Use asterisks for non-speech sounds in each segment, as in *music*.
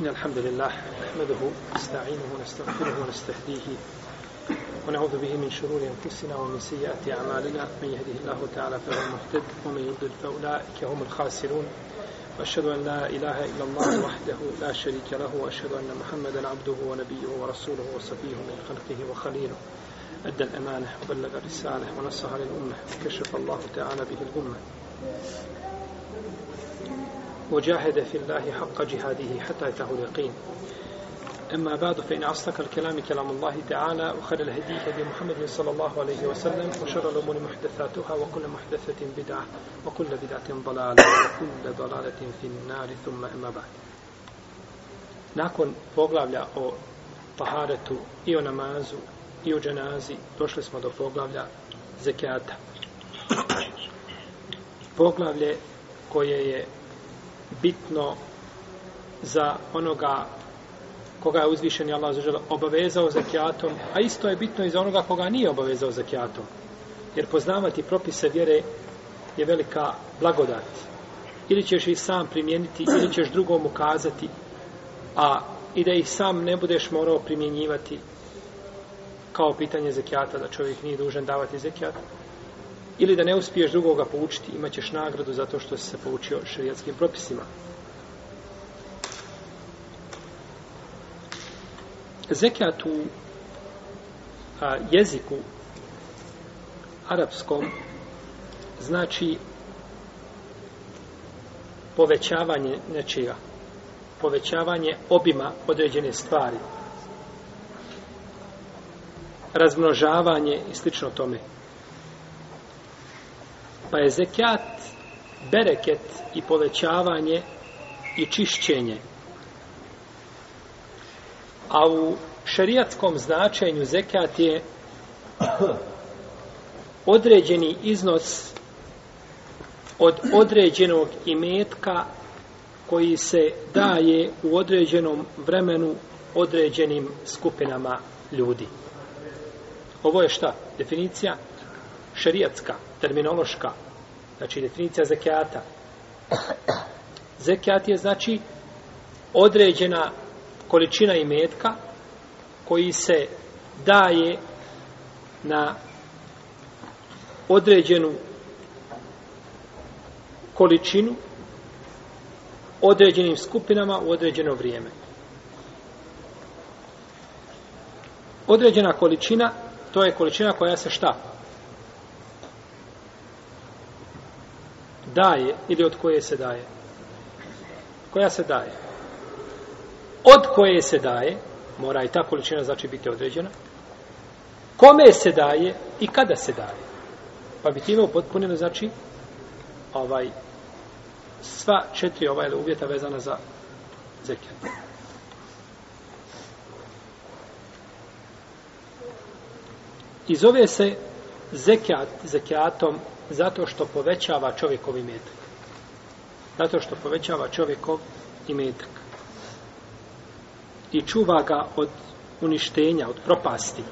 إن الحمد لله نحمده ونستعينه ونستغفره ونستهديه ونعوذ به من شرور أنفسنا ومن سيئات أعمالنا. من يهده الله تعالى فهو المهتد ومن يضلل فأولئك هم الخاسرون. وأشهد أن لا إله إلا الله وحده لا شريك له وأشهد أن محمدا عبده ونبيه ورسوله وصفيه من خلقه وخليله. أدى الأمانة وبلغ الرسالة ونصح للأمة وكشف الله تعالى به الأمة وجاهد في الله حق جهاده حتى أتاه اليقين أما بعد فإن أصدق الكلام كلام الله تعالى وخير الهدي هدي محمد صلى الله عليه وسلم وشر الأمور محدثاتها وكل محدثة بدعة وكل بدعة ضلالة وكل ضلالة في النار ثم أما بعد Nakon poglavlja o taharetu i o namazu i o dženazi došli smo do poglavlja zekijata. Poglavlje koje je bitno za onoga koga je uzvišen Allah zažel obavezao zakijatom, a isto je bitno i za onoga koga nije obavezao zakijatom. Jer poznavati propise vjere je velika blagodat. Ili ćeš ih sam primijeniti, ili ćeš drugom ukazati, a i da ih sam ne budeš morao primjenjivati kao pitanje zakijata, da čovjek nije dužan davati zekijata ili da ne uspiješ drugoga poučiti, imat ćeš nagradu zato što si se poučio šarijatskim propisima. Zekijat u a, jeziku arapskom znači povećavanje nečega, povećavanje obima određene stvari, razmnožavanje i slično tome. Pa je zekat bereket i povećavanje i čišćenje. A u šerijatskom značenju zekat je *coughs* određeni iznos od određenog imetka koji se daje u određenom vremenu određenim skupinama ljudi. Ovo je šta? Definicija šerijatska, terminološka. Znači, definicija zekijata. Zekijat je, znači, određena količina imetka koji se daje na određenu količinu određenim skupinama u određeno vrijeme. Određena količina, to je količina koja se šta? Daje ili od koje se daje? Koja se daje? Od koje se daje, mora i ta količina znači biti određena, kome se daje i kada se daje. Pa bi time upotpuneno, znači, ovaj, sva četiri ovaj uvjeta vezana za zekijat. I zove se zekijat, zekijatom zato što povećava čovjekov imetak. Zato što povećava čovjekov imetak. I čuva ga od uništenja, od propasti.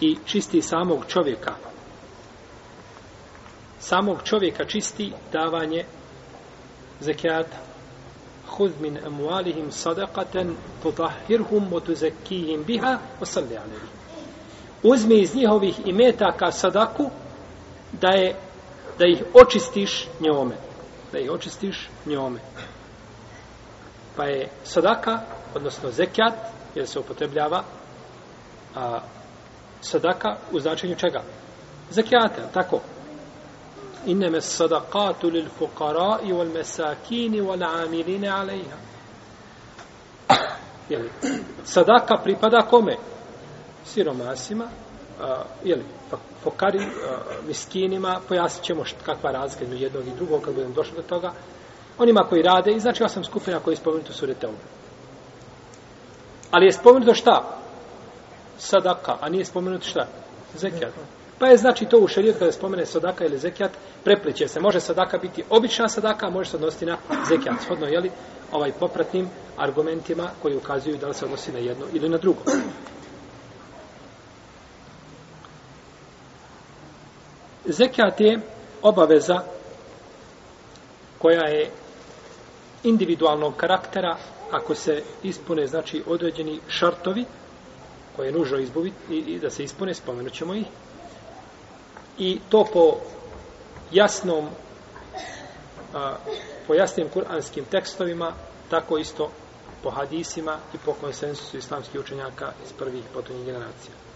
I čisti samog čovjeka. Samog čovjeka čisti davanje zekijata. Hud min emualihim sadaqaten tutahhirhum wa biha wa salli alaihi uzmi iz njihovih imetaka sadaku da je da ih očistiš njome. Da ih očistiš njome. Pa je sadaka odnosno zekjat jer se upotrebljava a, sadaka u značenju čega? Zekjata, tako. Inneme sadakatu lil fuqarai wal mesakini wal amiline alejha. Sadaka pripada kome? Siromasima, a, jeli, fokari, a, miskinima, pojasnit ćemo št, kakva razlika između jednog i drugog, kad budem došli do toga, onima koji rade, i znači osam skupina koji je spomenuto su reteube. Ali je spomenuto šta? Sadaka, a nije spomenuto šta? Zekijat. Pa je znači to u šarijetu kada spomene sadaka ili zekijat, prepliče se. Može sadaka biti obična sadaka, a može se odnositi na zekijat. Shodno, jeli, ovaj popratnim argumentima koji ukazuju da li se odnosi na jedno ili na drugo. Zekat je obaveza koja je individualnog karaktera ako se ispune znači određeni šartovi koje je nužno izbuviti i, i da se ispune, spomenut ćemo ih. I to po jasnom a, po jasnim kuranskim tekstovima, tako isto po hadisima i po konsensusu islamskih učenjaka iz prvih potonjih generacija.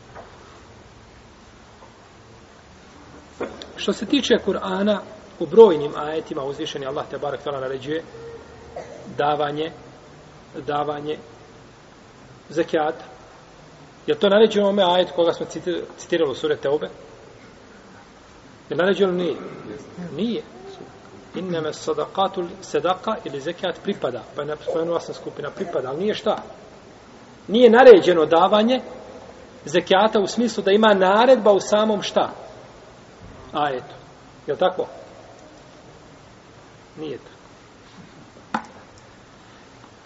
Što se tiče Kur'ana, u brojnim ajetima uzvišeni Allah te barak tala naređuje davanje davanje zekijata. Je to naređeno ome ajet koga smo citirali u sure Teube? Je naređeno nije? Nije. Inneme sadaqatul sedaka ili zekijat pripada. Pa je spomenula sam skupina pripada, ali nije šta? Nije naređeno davanje zekijata u smislu da ima naredba u samom šta? Ajetu. Je li tako? Nije tako.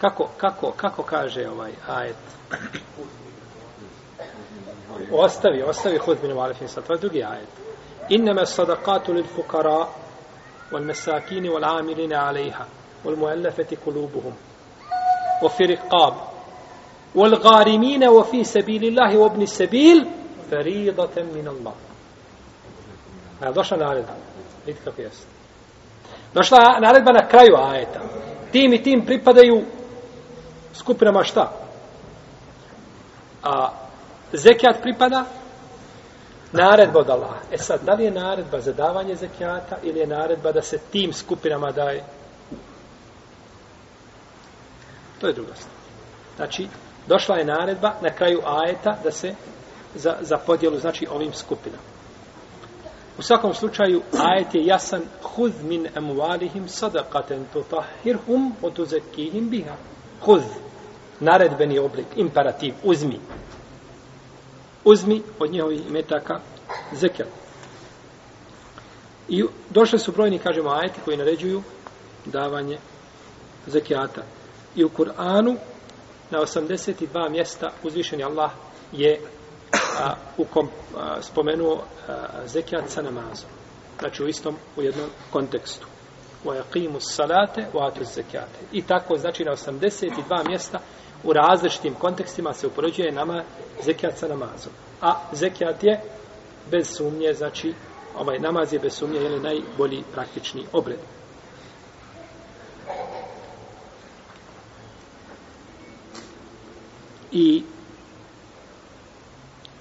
Kako, kako, kako kaže ovaj ajet? Ostavi, ostavi hud bin Walifin sad, to je drugi ajet. Innama sadaqatu lil fukara wal masakini wal amilina alaiha wal muallafati kulubuhum wa رقاب والغارمين wal سبيل wa fi sabilillahi wa من الله min Allah. A došla naredba. Vidite kako jeste. Došla naredba na kraju ajeta. Tim i tim pripadaju skupinama šta? A zekijat pripada naredba od Allaha. E sad, da li je naredba za davanje zekijata ili je naredba da se tim skupinama daje? To je druga stvar. Znači, došla je naredba na kraju ajeta da se za, za podjelu, znači, ovim skupinama. U svakom slučaju, ajet je jasan hud min emualihim sadakaten tutahhirhum otuzekihim biha. Hud naredbeni oblik, imperativ, uzmi. Uzmi od njihovih metaka zekel. I došli su brojni, kažemo, ajeti koji naređuju davanje zekijata. I u Kur'anu na 82 mjesta uzvišeni Allah je a, u kom, a, spomenuo a, zekijat sa namazom. Znači u istom, u jednom kontekstu. Wa yaqimu salate wa atu zekijate. I tako, znači na 82 mjesta u različitim kontekstima se upoređuje nama zekijat sa namazom. A zekijat je bez sumnje, znači ovaj namaz je bez sumnje je najbolji praktični obred. I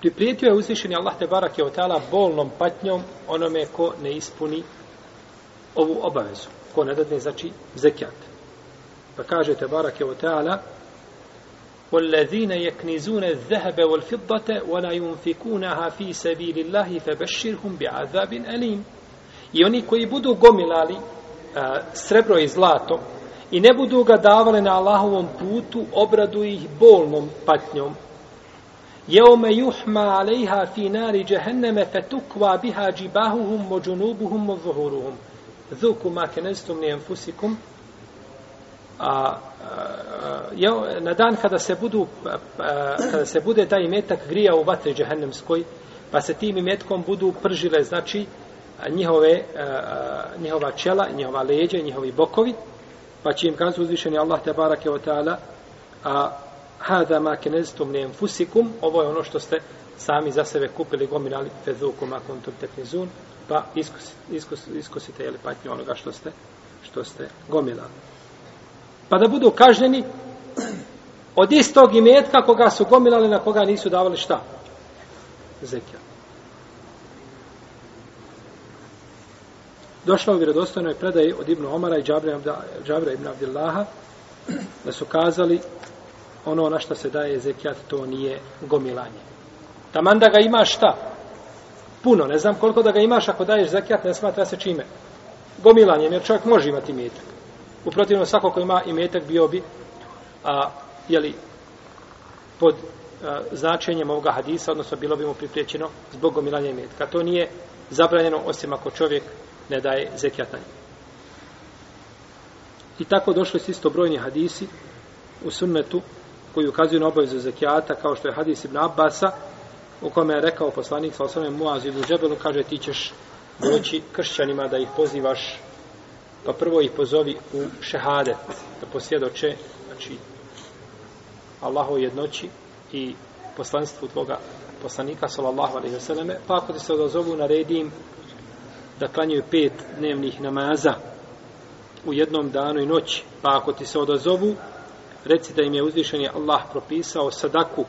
priprijetio je uzvišeni Allah te barak je otala bolnom patnjom onome ko ne ispuni ovu obavezu. Ko ne dadne, znači, zekijat. Pa kaže te barak je otala والذين يكنزون الذهب والفضة ولا ينفقونها في سبيل الله فبشرهم بعذاب أليم I oni koji budu gomilali uh, srebro i zlato i ne budu ga davali na Allahovom putu, obradu ih bolnom patnjom. Jeume juhma alejha fi nari džehenneme fetukva biha džibahuhum mođunubuhum mozuhuruhum. Zuku ma kenestum li enfusikum a, a, na dan kada se budu a, kada se bude taj metak grija u vatri džehennemskoj pa se tim metkom budu pržile znači njihove a, njihova čela, njihova leđa, njihovi bokovi pa će im kazu uzvišeni Allah te barake o ta'ala a hada ma keneztum li enfusikum ovo je ono što ste sami za sebe kupili gominali fezukum akum tum teknizun pa iskusite, iskusite, iskusite jeli patnju onoga što ste što ste gomilali pa da budu kažnjeni od istog imetka koga su gomilali na koga nisu davali šta? Zekija. Došla u vjerodostojnoj predaji od Ibnu Omara i Džabra ibn Abdillaha da su kazali ono na što se daje zekijat to nije gomilanje. Taman da ga imaš šta? Puno, ne znam koliko da ga imaš ako daješ zekijat ne smatra se čime. Gomilanjem, jer čovjek može imati imetak. U svako ko ima imetak bio bi a, jeli, pod a, značenjem ovoga hadisa, odnosno bilo bi mu pripriječeno zbog gomilanja imetka. To nije zabranjeno osim ako čovjek ne daje zekijat na I tako došli su isto brojni hadisi u sunnetu koji ukazuju na obavezu zekijata, kao što je hadis Ibn Abbasa, u kome je rekao poslanik sa osnovim Muaz ibn Džebelu, kaže ti ćeš doći kršćanima da ih pozivaš Pa prvo ih pozovi u šehadet, da posvjedoče, znači, Allahu jednoći i poslanstvu tvoga poslanika, sallallahu alaihi vseleme, pa ako ti se odazovu, naredi im da klanjaju pet dnevnih namaza u jednom danu i noći, pa ako ti se odazovu, reci da im je uzvišeni Allah propisao sadaku,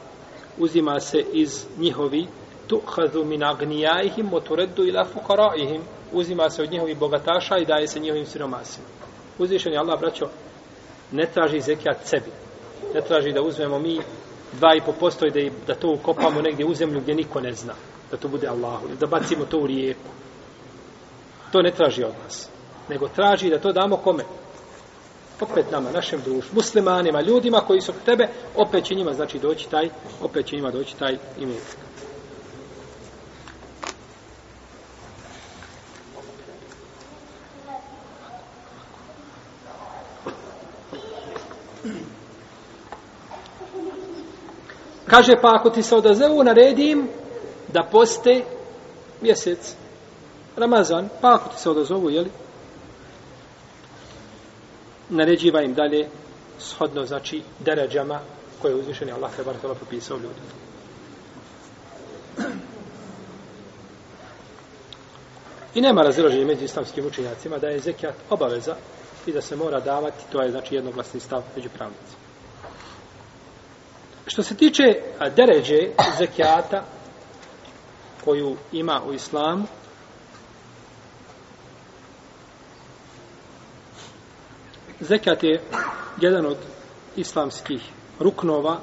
uzima se iz njihovi tuhazu min agnijaihim motureddu ila fuqaraihim. Uzima se od njihovih bogataša i daje se njihovim siromasima. Uzvišen je Allah braćo ne traži zekijat sebi. Ne traži da uzmemo mi dva i po posto i da, da to ukopamo negdje u zemlju gdje niko ne zna da to bude Allahu da bacimo to u rijeku. To ne traži od nas nego traži da to damo kome? Opet nama, našem društvu, muslimanima, ljudima koji su tebe, opet će njima znači doći taj, opet će njima doći taj imetak. Kaže, pa ako ti se odazevu, naredim da poste mjesec, Ramazan, pa ako ti se odazovu, jeli? Naređiva im dalje shodno, znači, deređama koje je uzvišen Allah te bar propisao ljudi. I nema razilaženja među islamskim učenjacima da je zekijat obaveza i da se mora davati, to je znači jednoglasni stav među pravnicima. Što se tiče deređe zekijata koju ima u islamu, Zekat je jedan od islamskih ruknova,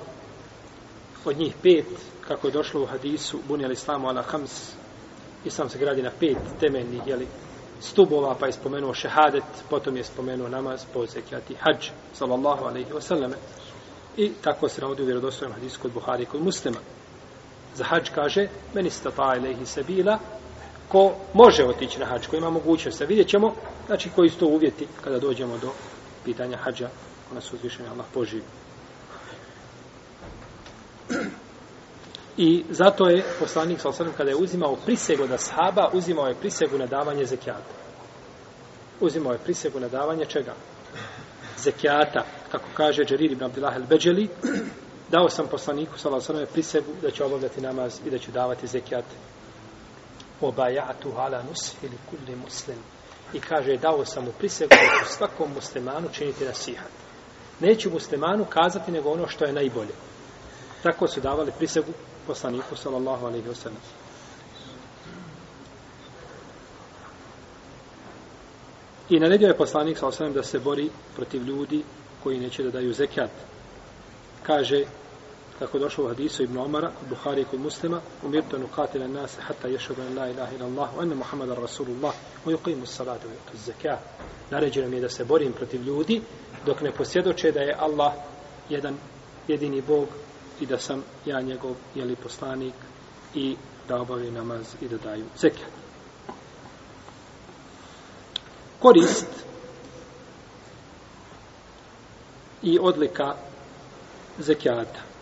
od njih pet, kako je došlo u hadisu, bunjel islamu ala hams, islam se gradi na pet temeljnih, jeli, stubova, pa je spomenuo šehadet, potom je spomenuo namaz, po zekijati hađ, sallallahu alaihi wasallame. I tako se navodi u vjerodostojnom hadisu kod Buhari i kod muslima. Za hađ kaže, meni stata ilaihi sebila, ko može otići na hađ, ko ima mogućnost. Vidjet ćemo, znači, koji su to uvjeti kada dođemo do pitanja hađa, ona su uzvišenja Allah poživi. I zato je poslanik sa osvrame, kada je uzimao prisegu da sahaba, uzimao je prisegu na davanje zekijata. Uzimao je prisegu na davanje čega? zekijata, kako kaže Džerir ibn Abdillah el-Beđeli, dao sam poslaniku, sallallahu alaihi prisegu da će obavljati namaz i da će davati zekijat. Obajatu ala nus ili kulli muslim. I kaže, dao sam mu prisegu da ću svakom muslimanu činiti nasihat. Neću muslimanu kazati nego ono što je najbolje. Tako su davali prisegu poslaniku, sallallahu alaihi wa sallam. I naredio je poslanik sa da se bori protiv ljudi koji neće da daju zekat. Kaže, kako došlo u hadisu Ibn Omara, kod Buhari i kod muslima, umirtu anu katila nase hatta ješadu an la ilaha ila Allah, ane Muhammada Rasulullah, u yuqimu salatu i tu zekijat. Naređeno mi je da se borim protiv ljudi, dok ne posjedoče da je Allah jedan jedini Bog i da sam ja njegov jeli poslanik i da obavim namaz i da daju zekijat korist i odlika zekijata.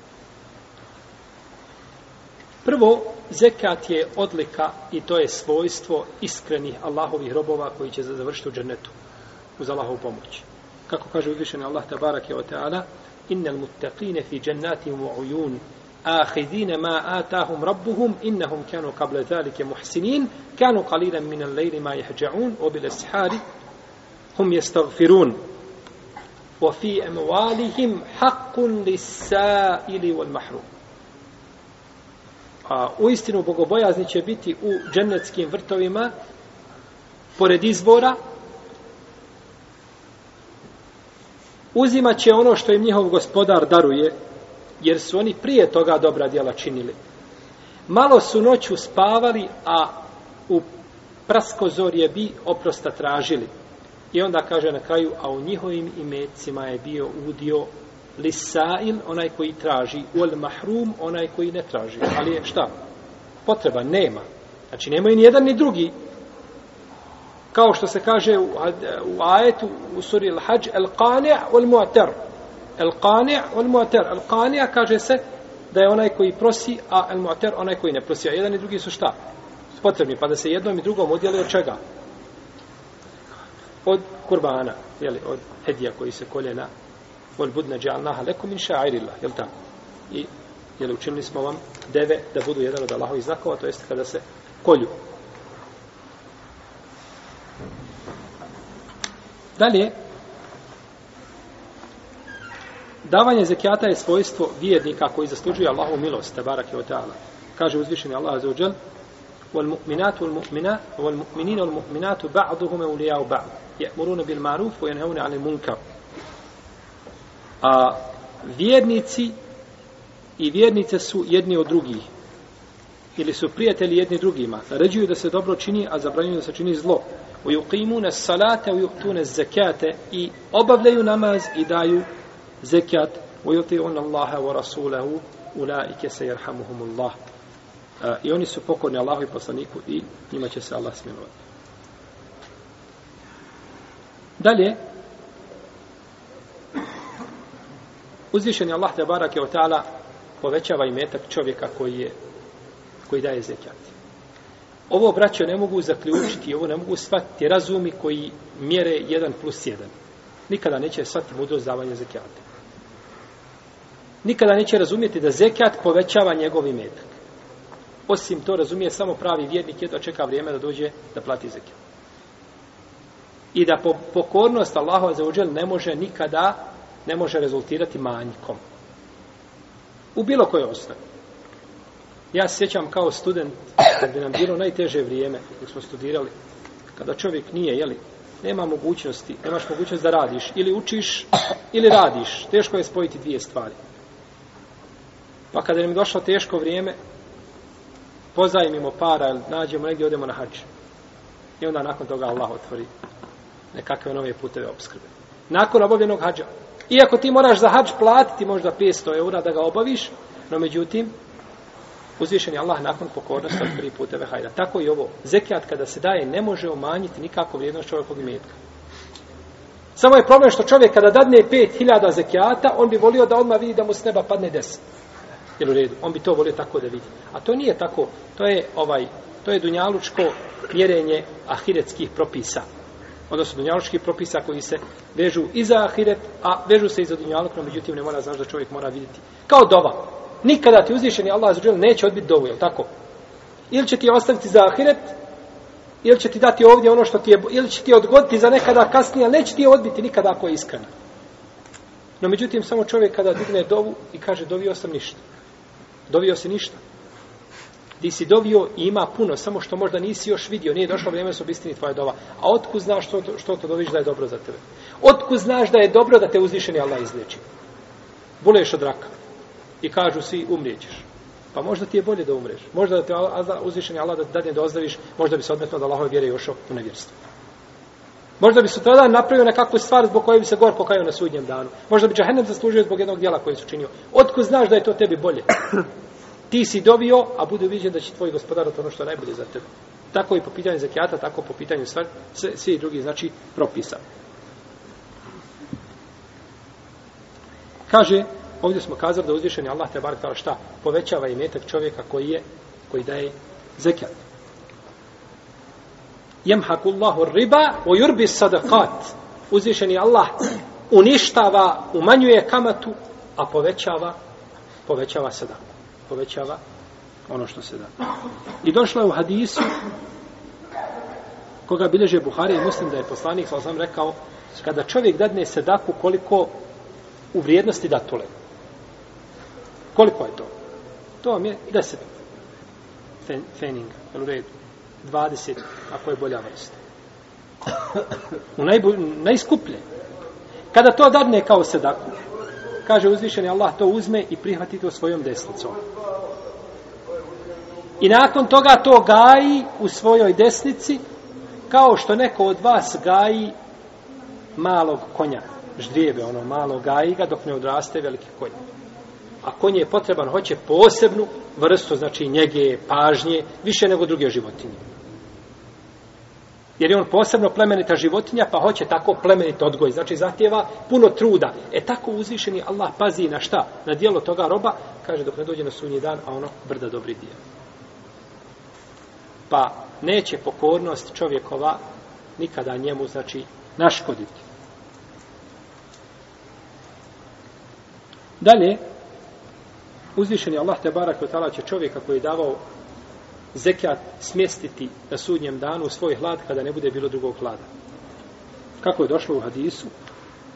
Prvo, zekat je odlika i to je svojstvo iskrenih Allahovih robova koji će završiti u džennetu uz Allahovu pomoć. Kako kaže uzvišeni Allah tabarak je o teala, innal muttaqine fi džennatim u ujun آخذين ما آتاهم ربهم إنهم كانوا قبل ذلك محسنين كانوا قليلا من الليل ما يهجعون وبالأسحار هم يستغفرون وفي أموالهم حق للسائل والمحروم A u istinu bogobojazni će biti u džennetskim vrtovima pored izbora uzimat će ono što im njihov gospodar daruje jer su oni prije toga dobra djela činili. Malo su noću spavali, a u praskozorje bi oprosta tražili. I onda kaže na kraju, a u njihovim imecima je bio udio lisail, onaj koji traži, ul mahrum, onaj koji ne traži. Ali je šta? Potreba nema. Znači, nemaju ni jedan ni drugi. Kao što se kaže u, u ajetu, u suri Al-Hajj, al-qani' wal-mu'tar. Al-Qani' wal mu'tar. Al-Qani' kaže se da je onaj koji prosi, a Al-Mu'tar onaj koji ne prosi. A jedan i drugi su šta? Potrebni. Pa da se jednom i drugom odjeli od čega? Od kurbana, jeli, od hedija koji se kolje na vol budne džalnaha lekum min ša'irila, jel tako? I, jeli, učinili smo vam deve da budu jedan od Allahovih znakova, to jeste kada se kolju. Dalje, davanje zekijata je svojstvo vjernika koji zaslužuje Allahu milost, tabarak i ta'ala. Kaže uzvišeni Allah za uđel, والمؤمنات والمؤمنات والمؤمنين والمؤمنات بعضهم أولياء بعض يأمرون بالمعروف وينهون عن المنكر A vjernici i vjernice su jedni od drugih. Ili su prijatelji jedni drugima. Naređuju da se dobro čini, a zabranjuju da se čini zlo. Ujuqimune salate, ujuqtune zekate i obavljaju namaz i daju zekat. Ujuqtune Allahe wa rasulahu ulaike se jerhamuhumullah. E, I oni su pokorni Allahu i poslaniku i njima će se Allah smilovati. Dalje, uzvišen je Allah te barake o ta'ala povećava i metak čovjeka koji je koji daje zekat. Ovo, braćo, ne mogu zaključiti, ovo ne mogu shvatiti razumi koji mjere 1 plus 1. Nikada neće shvatiti mudrost davanja zekijata. Nikada neće razumjeti da zekijat povećava njegov imetak. Osim to razumije samo pravi vjernik je da čeka vrijeme da dođe da plati zekijat. I da po, pokornost Allahova za uđel ne može nikada ne može rezultirati manjkom. U bilo kojoj osnovi. Ja se sjećam kao student, kad bi nam bilo najteže vrijeme, dok smo studirali, kada čovjek nije, jeli, nema mogućnosti, nemaš mogućnost da radiš, ili učiš, ili radiš. Teško je spojiti dvije stvari. Pa kada nam je došlo teško vrijeme, pozajmimo para, ili nađemo negdje, odemo na hađ. I onda nakon toga Allah otvori nekakve nove puteve obskrbe. Nakon obavljenog hađa. Iako ti moraš za hađ platiti možda 500 eura da ga obaviš, no međutim, uzvišen je Allah nakon pokornosti od tri puteve hajda. Tako i ovo. Zekijat kada se daje ne može umanjiti nikako vrijednost čovjekog imetka. Samo je problem što čovjek kada dadne 5000 zekijata, on bi volio da odmah vidi da mu s neba padne 10. Jel u redu? On bi to volio tako da vidi. A to nije tako. To je ovaj to je dunjalučko mjerenje ahiretskih propisa. Odnosno dunjalučkih propisa koji se vežu i za ahiret, a vežu se i za dunjaluk, no međutim ne mora znaš da čovjek mora vidjeti. Kao dova. Nikada ti uzvišeni Allah zađel neće odbiti dovu, je tako? Ili će ti ostaviti za ahiret, ili će ti dati ovdje ono što ti je, ili će ti odgoditi za nekada kasnije, ali neće ti je odbiti nikada ako je iskren. No međutim, samo čovjek kada digne dovu i kaže dovio sam ništa. Dovio se ništa. Ti si dovio i ima puno, samo što možda nisi još vidio, nije došlo vrijeme su bistini tvoja dova. A otku znaš što, što to doviš da je dobro za tebe? Otku znaš da je dobro da te uzvišeni Allah izliječi? Boleš od raka i kažu svi umrijećeš. Pa možda ti je bolje da umreš. Možda da te uzvišeni Allah da dadne da ozdraviš, možda bi se odmetno da Allahove vjere još u nevjerstvo. Možda bi se tada napravio nekakvu stvar zbog koje bi se gor pokajao na sudnjem danu. Možda bi džahennem zaslužio zbog jednog dijela koje su činio. Otko znaš da je to tebi bolje? Ti si dobio, a bude uviđen da će tvoj gospodar to ono što je najbolje za tebe. Tako i po pitanju zakijata, tako po pitanju stvar, svi drugi, znači, propisa. Kaže, ovdje smo kazali da uzvišeni Allah te bar kao šta povećava i metak čovjeka koji je koji daje zekat. Yamhaqullahu riba o jurbi sadakat. Uzvišeni Allah uništava, umanjuje kamatu, a povećava povećava sadaku. Povećava ono što se da. I došlo je u hadisu koga bileže Buhari i muslim da je poslanik sam rekao kada čovjek dadne sedaku koliko u vrijednosti datule. Koliko je to? To vam je 10 fen, feninga, u redu. 20, ako je bolja vrsta. U najbolj, najskuplje. Kada to dadne kao sedaku, kaže uzvišeni Allah to uzme i prihvati to svojom desnicom. I nakon toga to gaji u svojoj desnici kao što neko od vas gaji malog konja. Ždrijebe, ono malo gaji ga dok ne odraste veliki konj a konje je potreban, hoće posebnu vrstu, znači njege, pažnje, više nego druge životinje. Jer je on posebno plemenita životinja, pa hoće tako plemenit odgoj. Znači, zahtjeva puno truda. E tako uzvišeni Allah pazi na šta? Na dijelo toga roba, kaže dok ne dođe na sunji dan, a ono brda dobri dijelo. Pa neće pokornost čovjekova nikada njemu, znači, naškoditi. Dalje, uzvišeni Allah te barak će čovjeka koji je davao zekat smjestiti na sudnjem danu u svoj hlad kada ne bude bilo drugog hlada. Kako je došlo u hadisu,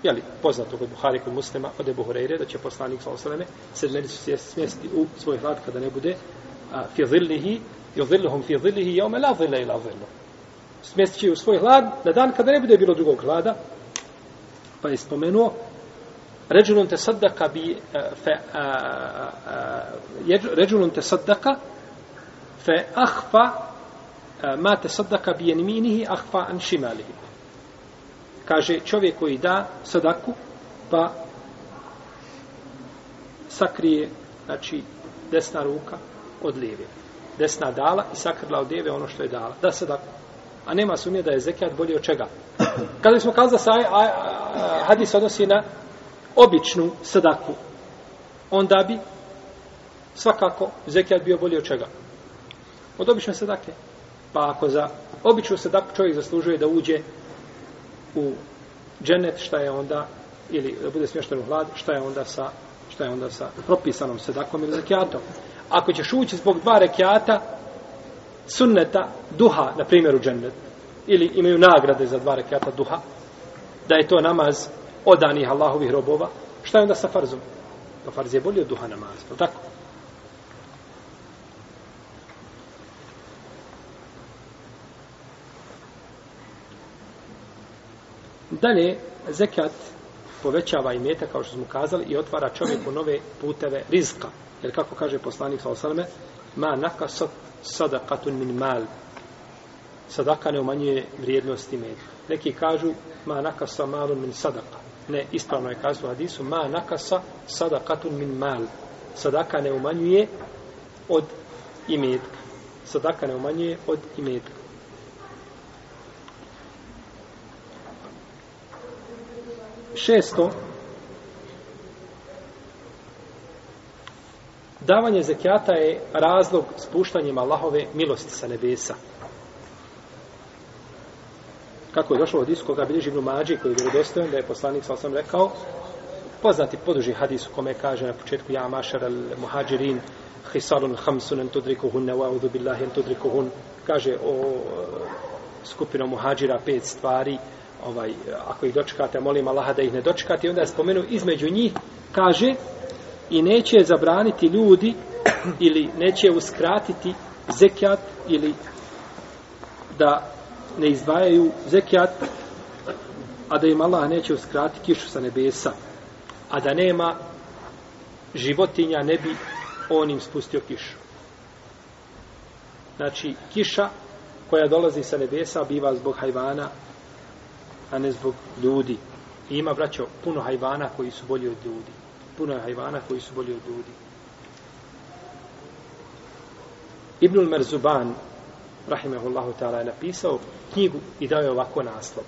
jeli, poznato kod Buhari kod muslima, od Ebu Hureyre, da će poslanik sa osaleme sedmericu smjestiti u svoj hlad kada ne bude a, fizilnihi zillihi, fi zillihi, jaume la zilla ila zillu. Smjestit će u svoj hlad na dan kada ne bude bilo drugog hlada, pa je spomenuo ređulun te saddaka bi fe, a, a, ređulun te saddaka fe ahfa e, ma te saddaka bi jenminihi ahfa an šimalihi kaže čovjek koji da sadaku pa sakrije znači desna ruka od lijeve desna dala i sakrila od lijeve ono što je dala. Da sadaku a nema sumnje da je zekijat bolji od čega. *coughs* Kada smo kazali da se hadis odnosi na običnu sadaku onda bi svakako zekijat bio bolji od čega? Od obične sadake. Pa ako za običnu sadaku čovjek zaslužuje da uđe u dženet, šta je onda, ili da bude smješten u hlad, šta je onda sa, šta je onda sa propisanom sedakom ili rekiatom. Ako ćeš ući zbog dva rekiata, sunneta, duha, na primjer u džennet, ili imaju nagrade za dva rekiata duha, da je to namaz odanih Allahovih robova, šta je onda sa farzom? Pa farz je bolji od duha namaz, to tako? Dalje, zekat povećava i meta, kao što smo kazali, i otvara čovjeku nove puteve rizka. Jer kako kaže poslanik sa osaleme, ma nakasat sadakatun min mal. Sadaka ne umanjuje vrijednosti meta. Neki kažu, ma nakasa malun min sadaka. Ne, ispravno je kazu hadisu, ma nakasa sadakatun min mal. Sadaka ne umanjuje od imetka. Sadaka ne umanjuje od imetka. Šesto, davanje zekijata je razlog spuštanjem Allahove milosti sa nebesa. Kako je došlo od isu koga bilježi Ibn Mađi, koji je vjerodostojen, da je poslanik sa osam rekao, poznati poduži hadis u kome kaže na početku ja mašar al muhađirin hisalun hamsun en tudrikuhun ne wa'udhu billahi en tudrikuhun kaže o skupinom muhađira pet stvari ovaj, ako ih dočekate, molim Allaha da ih ne dočekate. I onda je spomenu između njih, kaže, i neće zabraniti ljudi ili neće uskratiti zekijat ili da ne izdvajaju zekijat, a da im Allah neće uskratiti kišu sa nebesa, a da nema životinja ne bi on im spustio kišu. Znači, kiša koja dolazi sa nebesa biva zbog hajvana a ne zbog ljudi. I ima, braćo, puno hajvana koji su bolji od ljudi. Puno je hajvana koji su bolji od ljudi. Ibnul Merzuban, rahimahullahu ta'ala, je napisao knjigu i dao je ovako naslov.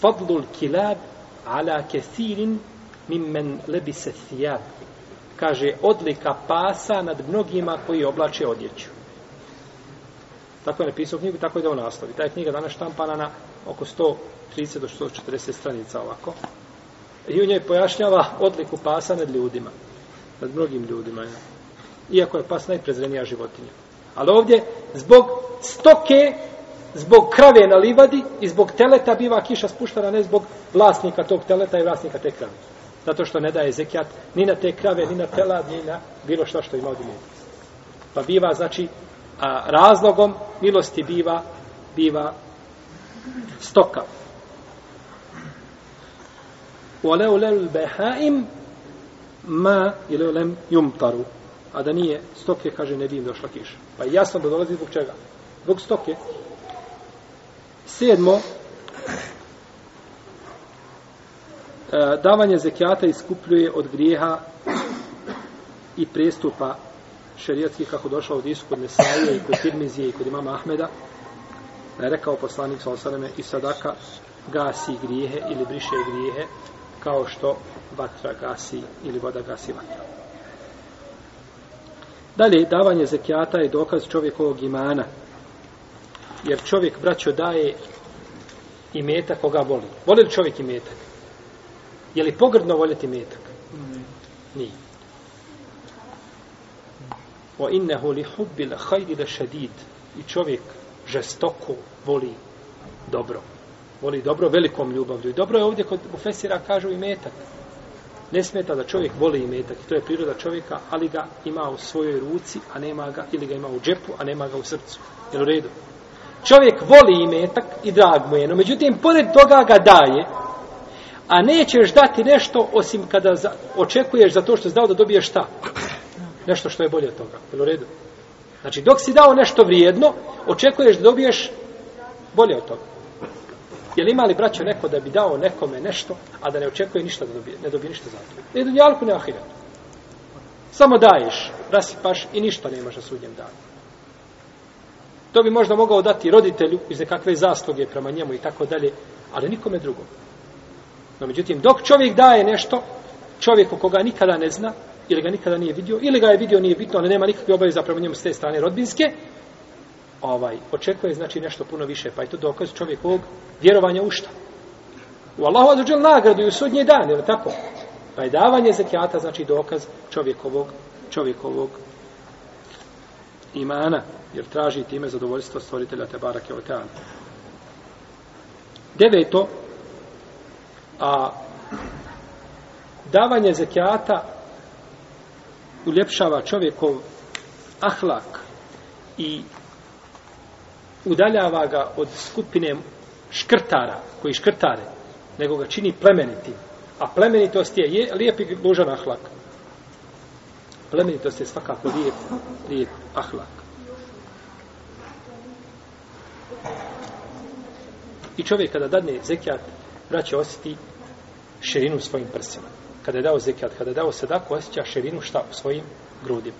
Fadlul kilab ala kethirin mimmen lebise thijab. Kaže, odlika pasa nad mnogima koji oblače odjeću. Tako je napisao knjigu, tako je da on nastavi. Ta je knjiga danas štampana na oko 130 do 140 stranica ovako. I u njoj pojašnjava odliku pasa nad ljudima. Nad mnogim ljudima. Ja. Iako je pas najprezrenija životinja. Ali ovdje, zbog stoke, zbog krave na livadi i zbog teleta biva kiša spuštana, ne zbog vlasnika tog teleta i vlasnika te krave. Zato što ne daje zekijat ni na te krave, ni na telad, ni na bilo što što ima od Pa biva, znači, a razlogom milosti biva biva stoka. Wala ulal bahaim ma ila lam yumtaru. A da nije stoke, kaže, ne bi im došla kiša. Pa jasno da dolazi zbog čega? Zbog stoke. Sedmo, e, davanje zekijata iskupljuje od grijeha i prestupa šerijatski kako došao od Isu kod Nesaije i kod Tirmizije i kod imama Ahmeda, da je rekao poslanik sa osaname i sadaka gasi grijehe ili briše grijehe kao što vatra gasi ili voda gasi vatra. Dalje, davanje zekijata je dokaz čovjekovog imana. Jer čovjek, braćo, daje i metak koga voli. Voli li čovjek i metak? Je li pogrdno voljeti metak? Nije. Wa innehu li hubbil hajdi le šedid. I čovjek žestoko voli dobro. Voli dobro velikom ljubavlju. I dobro je ovdje kod Bufesira kažu i metak. Ne smeta da čovjek voli i metak. I to je priroda čovjeka, ali ga ima u svojoj ruci, a nema ga, ili ga ima u džepu, a nema ga u srcu. Jel u redu? Čovjek voli i metak i drag mu je, no međutim, pored toga ga daje, a nećeš dati nešto osim kada za, očekuješ za to što znao da dobiješ šta? Nešto što je bolje od toga. Jel u redu? Znači, dok si dao nešto vrijedno, očekuješ da dobiješ bolje od toga. Je li imali braćo neko da bi dao nekome nešto, a da ne očekuje ništa da dobije, ne dobije ništa za to? Ne dunjalku, ne ahiretu. Samo daješ, rasipaš i ništa nemaš na sudnjem danu. To bi možda mogao dati roditelju iz nekakve zasluge prema njemu i tako dalje, ali nikome drugom. No, međutim, dok čovjek daje nešto, čovjeku koga nikada ne zna, ili ga nikada nije vidio, ili ga je vidio, nije bitno, ali nema nikakve obaveze prema njemu s te strane rodbinske, ovaj, očekuje znači nešto puno više, pa je to dokaz čovjekovog vjerovanja u šta? U Allahu azuđel nagradu i u sudnji dan, je tako? Pa je davanje zekijata znači dokaz čovjekovog, čovjekovog imana, jer traži time zadovoljstvo stvoritelja te barake oteana. Deveto, a davanje zekijata uljepšava čovjekov ahlak i udaljava ga od skupine škrtara, koji škrtare, nego ga čini plemenitim. A plemenitost je, je lijep i božan ahlak. Plemenitost je svakako lijep, lijep ahlak. I čovjek kada dadne zekijat, braće osjeti širinu svojim prsima. Kada je dao zekijat, kada je dao sadaku, osjeća širinu šta u svojim grudima.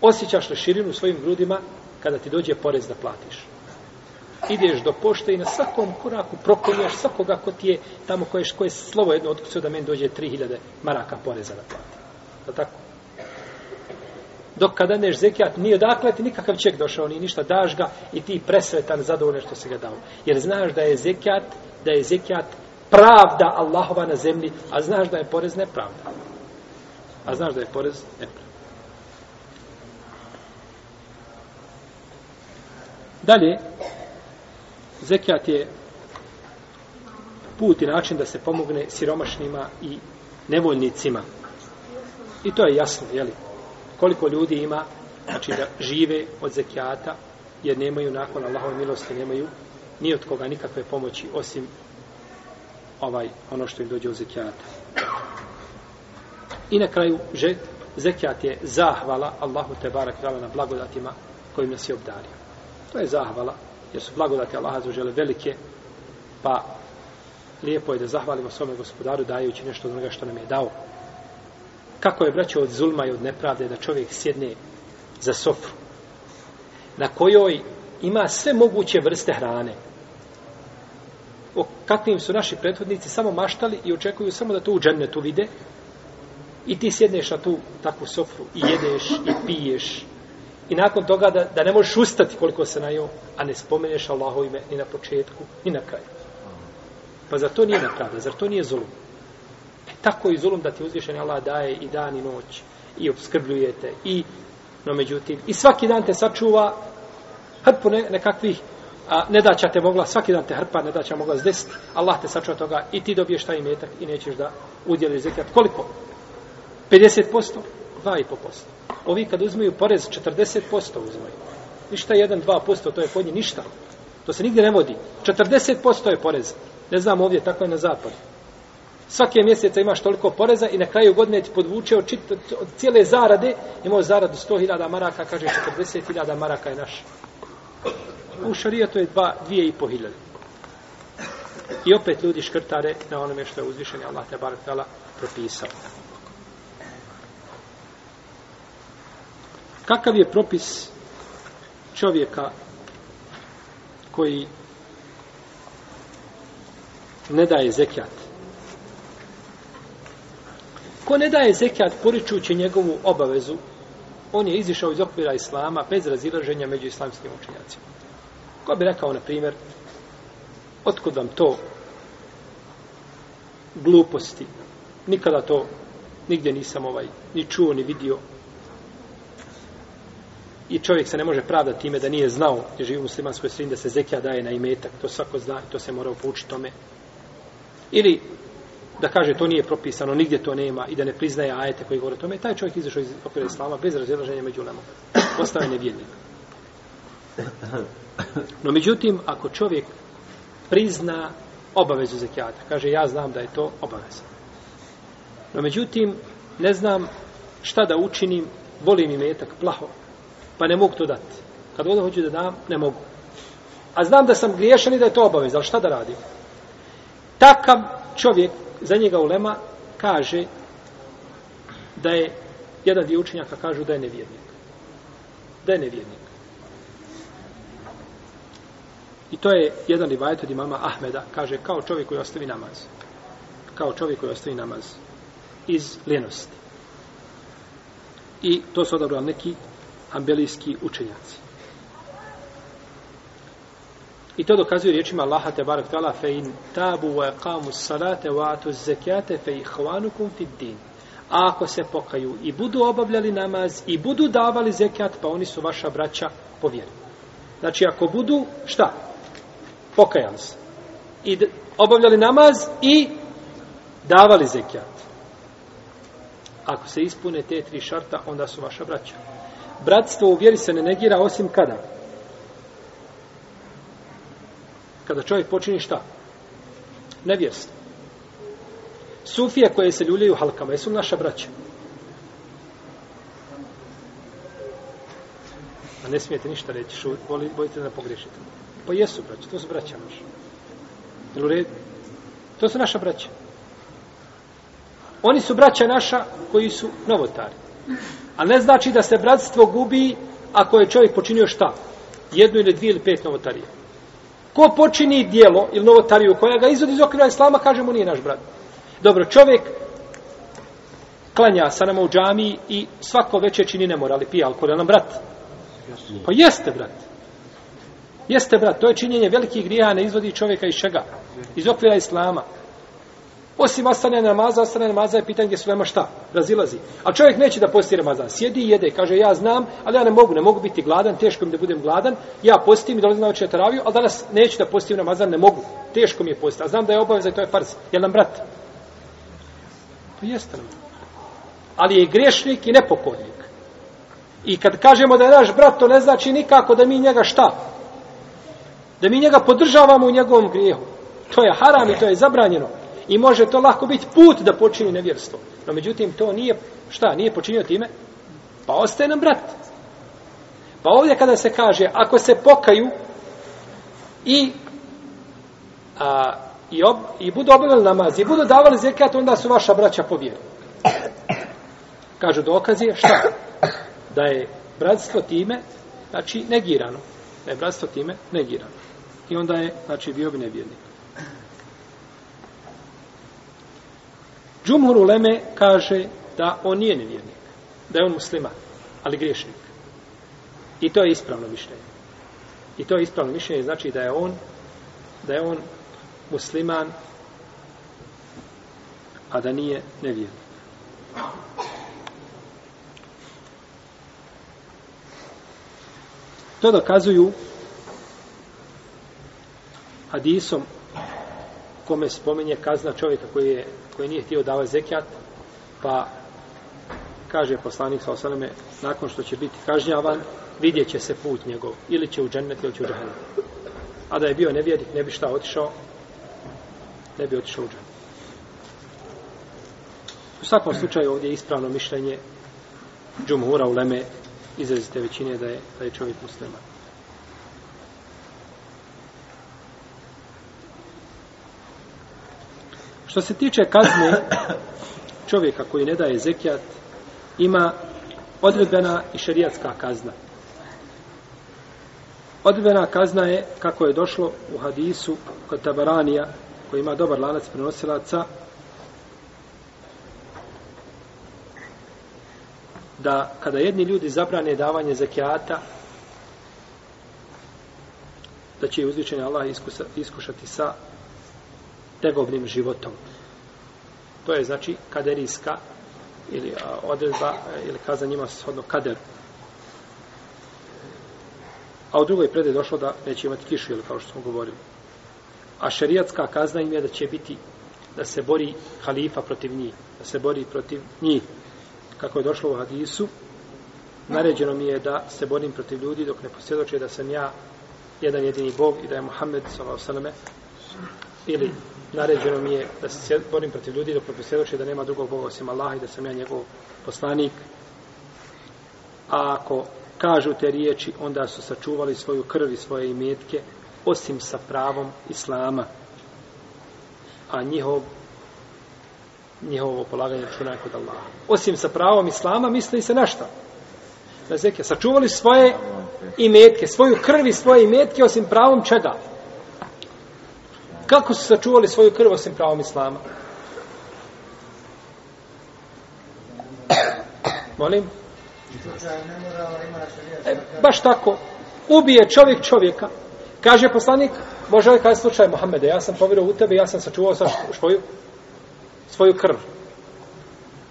Osjećaš li širinu u svojim grudima kada ti dođe porez da platiš. Ideš do pošte i na svakom koraku proklinješ svakoga ko ti je tamo koje, koje slovo jedno otkucio da meni dođe 3000 maraka poreza da plati. Da tako? Dok kada neš zekijat, nije odakle ti nikakav ček došao, ni ništa, daš ga i ti presretan zadovoljno što si ga dao. Jer znaš da je zekijat, da je zekijat pravda Allahova na zemlji, a znaš da je porez nepravda. A znaš da je porez nepravda. Dalje, zekijat je put i način da se pomogne siromašnima i nevoljnicima. I to je jasno, jeli? Koliko ljudi ima, znači da žive od zekijata, jer nemaju nakon Allahove milosti, nemaju ni od koga nikakve pomoći, osim ovaj ono što im dođe od zekijata. I na kraju, že, zekijat je zahvala Allahu te barak na blagodatima kojim nas je obdario. To je zahvala, jer su blagodati Allaha za žele velike, pa lijepo je da zahvalimo svome gospodaru dajući nešto od onoga što nam je dao. Kako je braćo od zulma i od nepravde da čovjek sjedne za sofru, na kojoj ima sve moguće vrste hrane. O kakvim su naši prethodnici samo maštali i očekuju samo da to u džennetu vide, i ti sjedneš na tu takvu sofru i jedeš i piješ I nakon toga da, da ne možeš ustati koliko se najio, a ne spomeneš Allaho ime ni na početku, ni na kraju. Pa zar to nije napravda? Zar to nije zulum? E, tako i zulum da ti uzvišeni Allah daje i dan i noć i obskrbljujete i no međutim i svaki dan te sačuva hrpu ne, nekakvih a ne da će te mogla svaki dan te hrpa ne da će mogla zdesiti Allah te sačuva toga i ti dobiješ taj metak i nećeš da udjeliš zekat koliko? 50%? 2,5%. Ovi kad uzmeju porez, 40% uzmeju. Ništa 1-2%, to je kod njih ništa. To se nigdje ne vodi. 40% je porez. Ne znam ovdje, tako je na zapadu. Svake mjeseca imaš toliko poreza i na kraju godine ti podvuče od, čit, od cijele zarade, imao zaradu 100.000 maraka, kaže 40.000 maraka je naš. U šarijetu je 2.500. I opet ljudi škrtare na onome što je uzvišen Allah te barak propisao. Kakav je propis čovjeka koji ne daje zekijat? Ko ne daje zekijat poričući njegovu obavezu, on je izišao iz okvira islama bez razilaženja među islamskim učenjacima. Ko bi rekao, na primjer, otkud vam to gluposti? Nikada to nigdje nisam ovaj ni čuo, ni vidio. I čovjek se ne može pravdati time da nije znao, je živi u muslimanskoj sredini, da se zekija daje na imetak. To svako zna i to se mora upučiti tome. Ili da kaže to nije propisano, nigdje to nema i da ne priznaje ajete koji govore o tome, taj čovjek izašao iz okvira islama bez razilaženja među lemom. Postao je nevjednik. No međutim, ako čovjek prizna obavezu zekijata, kaže ja znam da je to obaveza. No međutim, ne znam šta da učinim, volim i metak plaho, pa ne mogu to dati. Kad god hoću da dam, ne mogu. A znam da sam griješan i da je to obaveza, ali šta da radim? Takav čovjek, za njega ulema, kaže da je jedan dio učenjaka kažu da je nevjernik. Da je nevjernik. I to je jedan rivajet od imama Ahmeda, kaže kao čovjek koji ostavi namaz. Kao čovjek koji ostavi namaz iz ljenosti. I to su odabrali neki ambelijski učenjaci. I to dokazuje riječima Allaha te barak tala fe in tabu wa qamu salate wa atu zekate fe ihvanukum fid din. A ako se pokaju i budu obavljali namaz i budu davali zekat, pa oni su vaša braća po vjeri. Znači, ako budu, šta? Pokajali se. I obavljali namaz i davali zekijat. Ako se ispune te tri šarta, onda su vaša braća. Bratstvo u vjeri se ne negira osim kada? Kada čovjek počini šta? Nevjerstvo. Sufije koje se ljuljaju halkama, jesu naša braća? A ne smijete ništa reći, šu, bojite da pogrešite. Pa jesu braća, to su braća naša. Jel u redu? To su naša braća. Oni su braća naša koji su novotari. A ne znači da se bratstvo gubi ako je čovjek počinio šta? Jednu ili dvije ili pet novotarija. Ko počini dijelo ili novotariju koja ga izvodi iz okvira islama, kažemo nije naš brat. Dobro, čovjek klanja sa nama u džami i svako veće čini ne mora, ali pije alkohol, je nam brat? Pa jeste, brat. Jeste, brat, to je činjenje velikih grija, ne izvodi čovjeka iz čega? Iz okvira islama. Osim ostane namaza, ostane namaza je pitanje gdje su nema šta, razilazi. A čovjek neće da posti Ramazan. Sjedi i jede, kaže ja znam, ali ja ne mogu, ne mogu biti gladan, teško mi da budem gladan. Ja postim i dolazim na večer taraviju, ali danas neću da postim Ramazan, ne mogu. Teško mi je posti, A znam da je obaveza i to je farz. Jel nam brat? Pa jeste nam. Ali je i grešnik i nepokornik. I kad kažemo da je naš brat, to ne znači nikako da mi njega šta? Da mi njega podržavamo u njegovom grijehu. To je haram i to je zabranjeno. I može to lako biti put da počini nevjerstvo. No međutim, to nije, šta, nije počinio time? Pa ostaje nam brat. Pa ovdje kada se kaže, ako se pokaju i a, i, ob, i budu obavili namaz i budu davali zekat, onda su vaša braća po vjeru. Kažu dokazi, šta? Da je bratstvo time, znači, negirano. Da je bratstvo time negirano. I onda je, znači, bio bi nevjernik. Džumhur Uleme kaže da on nije nevjernik, da je on musliman, ali griješnik. I to je ispravno mišljenje. I to je ispravno mišljenje, znači da je on da je on musliman, a da nije nevjernik. To dokazuju hadisom kome spominje kazna čovjeka koji, je, koji nije htio davati zekijat, pa kaže poslanik sa osaleme, nakon što će biti kažnjavan, vidjet će se put njegov, ili će u džennet, ili će u džennet. A da je bio nevjernik, ne bi šta otišao, ne bi otišao u džennet. U svakom slučaju ovdje je ispravno mišljenje džumhura u leme izrazite većine da je, da je čovjek musliman. Što se tiče kazne čovjeka koji ne daje zekijat, ima odredbena i šerijatska kazna. Odredbena kazna je, kako je došlo u hadisu kod Tabaranija, koji ima dobar lanac prenosilaca, da kada jedni ljudi zabrane davanje zekijata, da će uzvičeni Allah iskusa, iskušati sa stegovnim životom. To je znači kaderijska ili a, odredba e, ili kaza njima shodno kader. A u drugoj predaj došlo da neće imati kišu, ili kao što smo govorili. A šerijatska kazna im je da će biti da se bori halifa protiv njih, da se bori protiv njih. Kako je došlo u hadisu, naređeno mi je da se borim protiv ljudi dok ne posvjedoče da sam ja jedan jedini Bog i da je Muhammed s.a.v. ili naređeno mi je da se borim protiv ljudi dok ne da nema drugog Boga osim Allaha i da sam ja njegov poslanik. A ako kažu te riječi, onda su sačuvali svoju krv i svoje imetke osim sa pravom Islama. A njihov njihovo polaganje računa je kod Allaha. Osim sa pravom Islama, misli se na šta? Na zeke. Sačuvali svoje imetke, svoju krv i svoje imetke osim pravom čega? Kako su sačuvali svoju krv osim pravom Islama? *coughs* Molim? E, baš tako. Ubije čovjek čovjeka. Kaže poslanik, može li kada slučaj Mohamede, ja sam povjerovao u tebe, ja sam sačuvao sa svoju, svoju krv.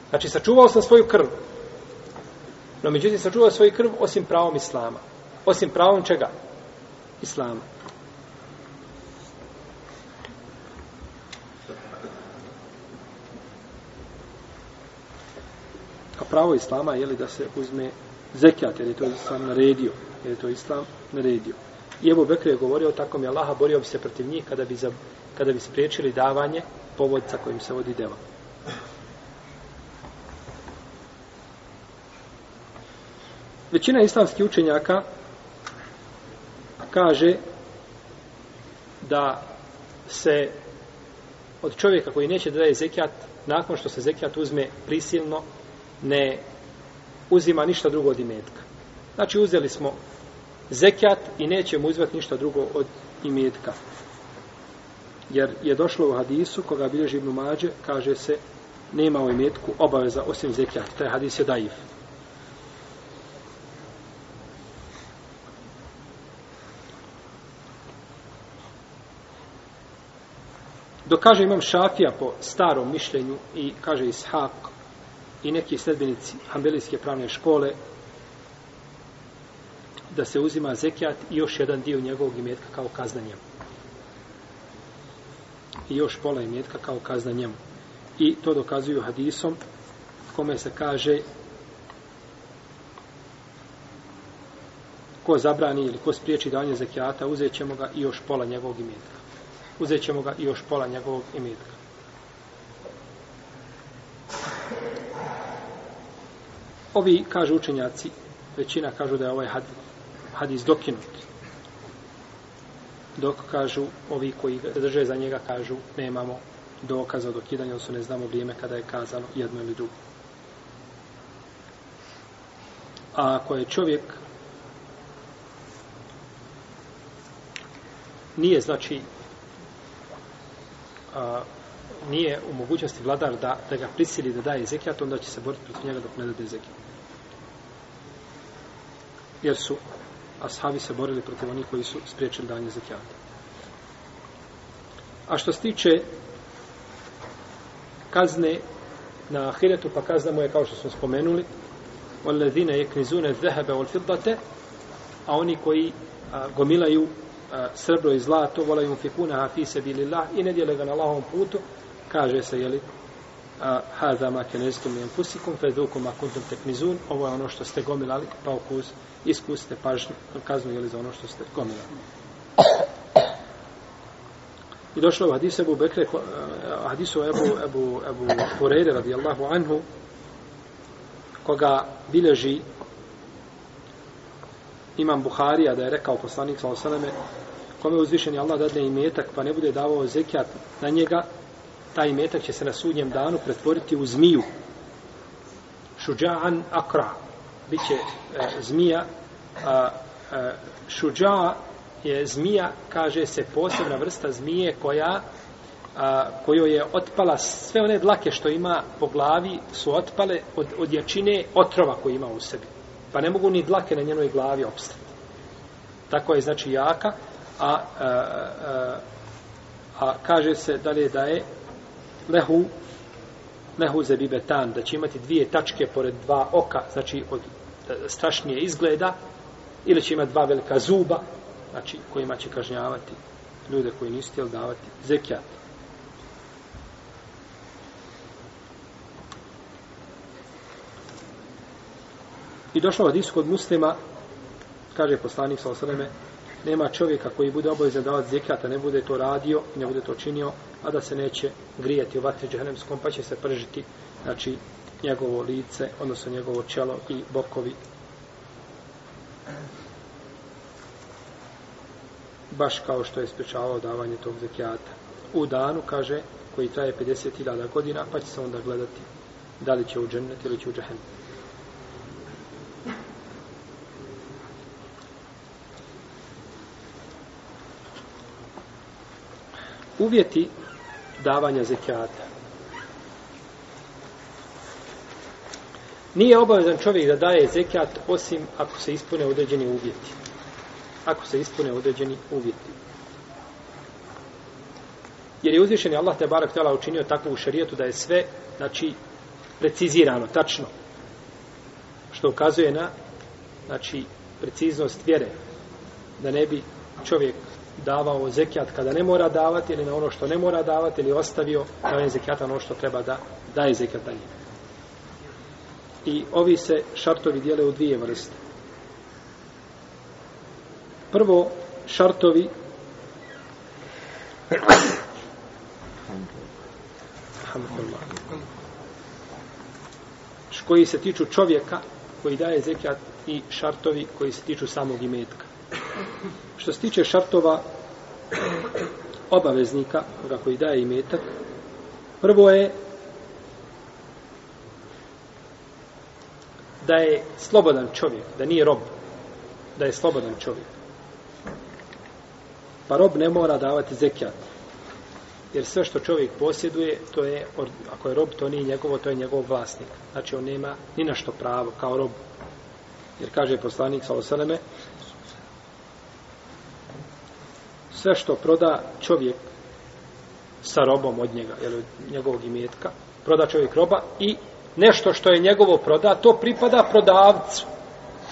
Znači, sačuvao sam svoju krv. No, međutim, sačuvao svoju krv osim pravom Islama. Osim pravom čega? Islama. Pravo Islama je li da se uzme zekijat, jer je to Islam naredio. Jer je to Islam naredio. I Ebu Bekr je govorio, tako mi Allaha borio bi se protiv njih kada bi, za, kada bi spriječili davanje povodca kojim se vodi deva. Većina islamskih učenjaka kaže da se od čovjeka koji neće da daje zekijat, nakon što se zekijat uzme prisilno, ne uzima ništa drugo od imetka. Znači uzeli smo zekjat i nećemo uzvati ništa drugo od imetka. Jer je došlo u hadisu, koga bilježi Ibn Mađe, kaže se, nema u imetku obaveza osim zekjat. Taj hadis je daif. Dok kaže imam šafija po starom mišljenju i kaže Ishak i neki sledbenici Hanbelijske pravne škole da se uzima zekijat i još jedan dio njegovog imetka kao kazna njemu. I još pola imetka kao kazna njemu. I to dokazuju hadisom kome se kaže ko zabrani ili ko spriječi davanje zekijata, uzet ćemo ga i još pola njegovog imetka. Uzet ćemo ga i još pola njegovog imetka. Ovi, kažu učenjaci, većina kažu da je ovaj hadis hadis dokinut. Dok kažu, ovi koji drže za njega kažu, nemamo dokaza o dokidanju, odnosno ne znamo vrijeme kada je kazano jedno ili drugo. A ako je čovjek nije znači a, nije u mogućnosti vladar da, da ga prisili da daje zekijat, onda će se boriti protiv njega dok ne dade zekijat. Jer su ashabi se borili protiv onih koji su spriječili danje zekijata. A što se tiče kazne na ahiretu, pa kazna mu je kao što smo spomenuli, وَالَّذِينَ يَكْنِزُونَ الذَّهَبَ وَالْفِضَّةَ A oni koji a, gomilaju a, srebro i zlato, volaju fikuna fi sabilillah i ne dijele ga na Allahovom putu, kaže se, jeli, hada ma keneztum min fusikum fedukum ma kuntum teknizun ovo je ono što ste gomilali pa ukus iskusite pažnju kaznu je za ono što ste gomilali. I došlo u hadisu Ebu Bekre hadisu Ebu, Ebu, Ebu Hureyre radijallahu anhu koga bileži imam Buharija da je rekao poslanik sallallahu alejhi ve selleme kome uzvišeni Allah dadne imetak pa ne bude davao zekijat na njega taj metak će se na sudnjem danu pretvoriti u zmiju. Šuđa'an akra. Biće e, zmija. A, a, šuđa je zmija, kaže se, posebna vrsta zmije koja a, kojoj je otpala sve one dlake što ima po glavi su otpale od, od jačine otrova koji ima u sebi. Pa ne mogu ni dlake na njenoj glavi opstati. Tako je znači jaka, a, a, a, a kaže se dalje da je lehu lehu zebibetan, da će imati dvije tačke pored dva oka, znači od e, strašnije izgleda, ili će imati dva velika zuba, znači kojima će kažnjavati ljude koji nisu htjeli davati zekijat. I došlo od iskod muslima, kaže poslanik sa osaleme, nema čovjeka koji bude obavezan davati zekijata, ne bude to radio i ne bude to činio, a da se neće grijati u vatri džahnemskom, pa će se pržiti, znači, njegovo lice, odnosno njegovo čelo i bokovi. Baš kao što je sprečavao davanje tog zekijata. U danu, kaže, koji traje 50.000 godina, pa će se onda gledati da li će u džennet ili će u džahnem. Uvjeti davanja zekijata. Nije obavezan čovjek da daje zekijat osim ako se ispune određeni uvjeti. Ako se ispune određeni uvjeti. Jer je uzvišen Allah te barak tela učinio tako u šarijetu da je sve, znači, precizirano, tačno. Što ukazuje na, znači, preciznost vjere. Da ne bi čovjek davao zekijat kada ne mora davati ili na ono što ne mora davati ili ostavio da je zekijat ono što treba da daje zekijat dalje. I ovi se šartovi dijele u dvije vrste. Prvo, šartovi koji se tiču čovjeka koji daje zekijat i šartovi koji se tiču samog imetka. Što se tiče šartova obaveznika onoga koji daje imetak, prvo je da je slobodan čovjek, da nije rob, da je slobodan čovjek. Pa rob ne mora davati zekijat. Jer sve što čovjek posjeduje, to je, ako je rob, to nije njegovo, to je njegov vlasnik. Znači on nema ni na što pravo kao rob. Jer kaže poslanik sa osaleme, sve što proda čovjek sa robom od njega, jel, od njegovog imetka, proda čovjek roba i nešto što je njegovo proda, to pripada prodavcu,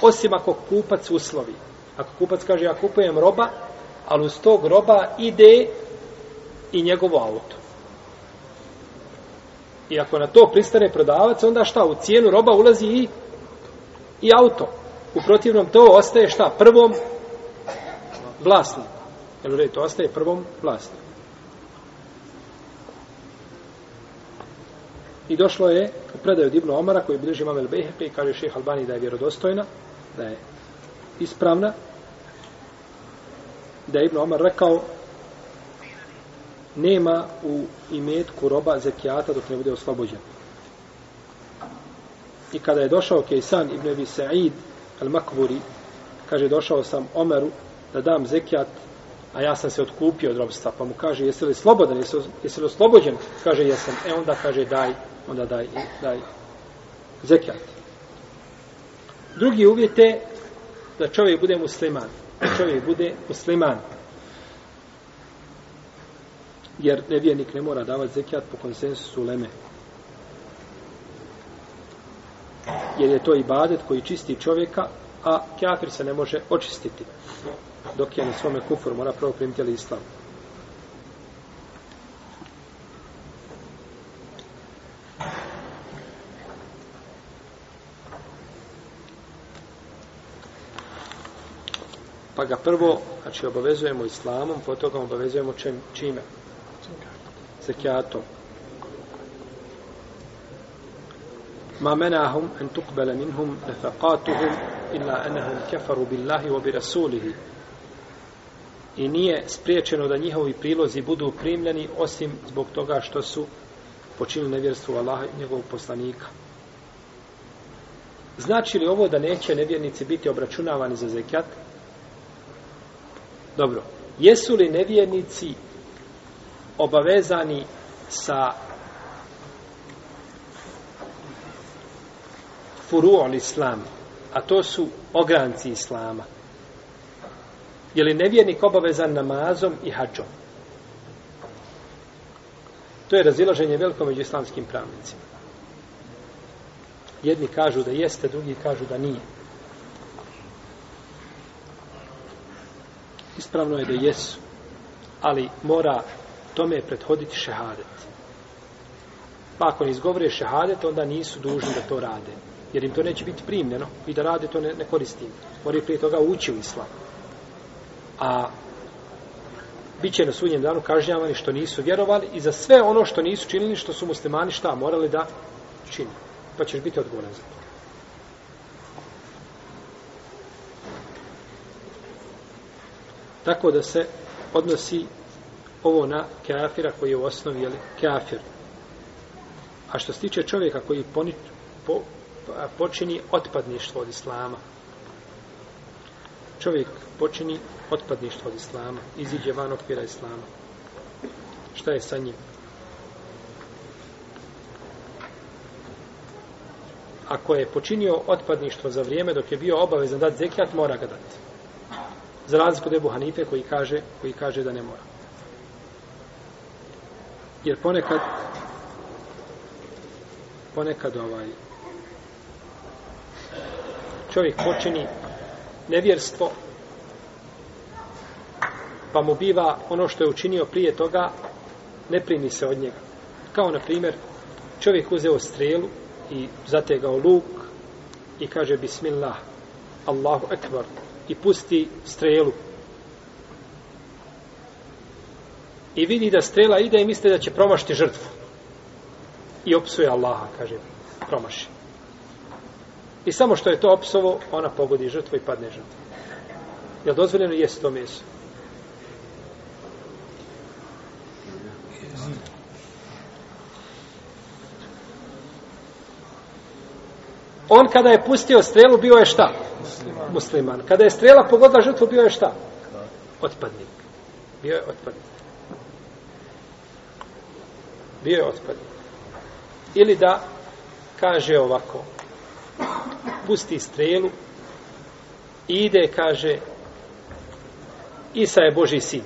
osim ako kupac uslovi. Ako kupac kaže, ja kupujem roba, ali uz tog roba ide i njegovo auto. I ako na to pristane prodavac, onda šta? U cijenu roba ulazi i, i auto. U protivnom to ostaje šta? Prvom vlasniku. Jel red, to ostaje prvom vlasniku. I došlo je u predaju od Ibnu Omara koji bliži Mamel Behepe i kaže šeha Albani da je vjerodostojna, da je ispravna, da je Ibnu Omar rekao nema u imetku roba zekijata dok ne bude oslobođen. I kada je došao Kejsan ibn Abi Sa'id al-Makburi, kaže došao sam Omeru da dam zekijat a ja sam se otkupio od robstva, pa mu kaže, jesi li slobodan, jesi, jesi li oslobođen? Kaže, jesam. E onda kaže, daj, onda daj, daj zekijat. Drugi uvjet je da čovjek bude musliman. Da čovjek bude musliman. Jer nevjernik ne mora davati zekijat po konsensusu leme. Jer je to ibadet koji čisti čovjeka, a kafir se ne može očistiti dok je na svome kufru, mora prvo primiti ali islam. Pa ga prvo, znači, obavezujemo islamom, potom ga obavezujemo čim, čime? Zekijatom. En tukbele minhum nefaqatuhum illa enahum kefaru billahi wa bi rasulihi i nije spriječeno da njihovi prilozi budu primljeni osim zbog toga što su počinili nevjerstvo Allaha i njegovog poslanika. Znači li ovo da neće nevjernici biti obračunavani za zekijat? Dobro. Jesu li nevjernici obavezani sa furu'on islam, a to su ogranci islama, Je li nevjernik obavezan namazom i hađom? To je razilaženje veliko među islamskim pravnicima. Jedni kažu da jeste, drugi kažu da nije. Ispravno je da jesu, ali mora tome prethoditi šehadet. Pa ako ne izgovore šehadet, onda nisu dužni da to rade. Jer im to neće biti primljeno i da rade to ne, ne koristi. Moraju prije toga ući u islam. A bit će na sudnjem danu kažnjavani što nisu vjerovali i za sve ono što nisu činili, što su muslimani šta morali da čini. Pa ćeš biti odgovoran za to. Tako da se odnosi ovo na kafira koji je u osnovi jeli, kafir. A što se tiče čovjeka koji poni, po, počini otpadništvo od islama, čovjek počini otpadništvo od islama, iziđe van okvira islama. Šta je sa njim? Ako je počinio otpadništvo za vrijeme dok je bio obavezan dati zekijat, mora ga dati. Za razliku od Ebu Hanife koji kaže, koji kaže da ne mora. Jer ponekad ponekad ovaj čovjek počini nevjerstvo pa mu biva ono što je učinio prije toga ne primi se od njega. Kao na primjer čovjek uzeo strelu i zategao luk i kaže bismillah Allahu ekbar i pusti strelu. I vidi da strela ide i misli da će promašiti žrtvu. I opsuje Allaha kaže promaši i samo što je to opsovo ona pogodi žrtvu i padne žrtvu je li dozvoljeno jesti to meso On kada je pustio strelu bio je šta? Musliman. Musliman. Kada je strela pogodila žrtvu bio je šta? Otpadnik. Bio je otpadnik. Bio je otpadnik. Ili da kaže ovako pusti strelu i ide kaže Isa je Boži sin.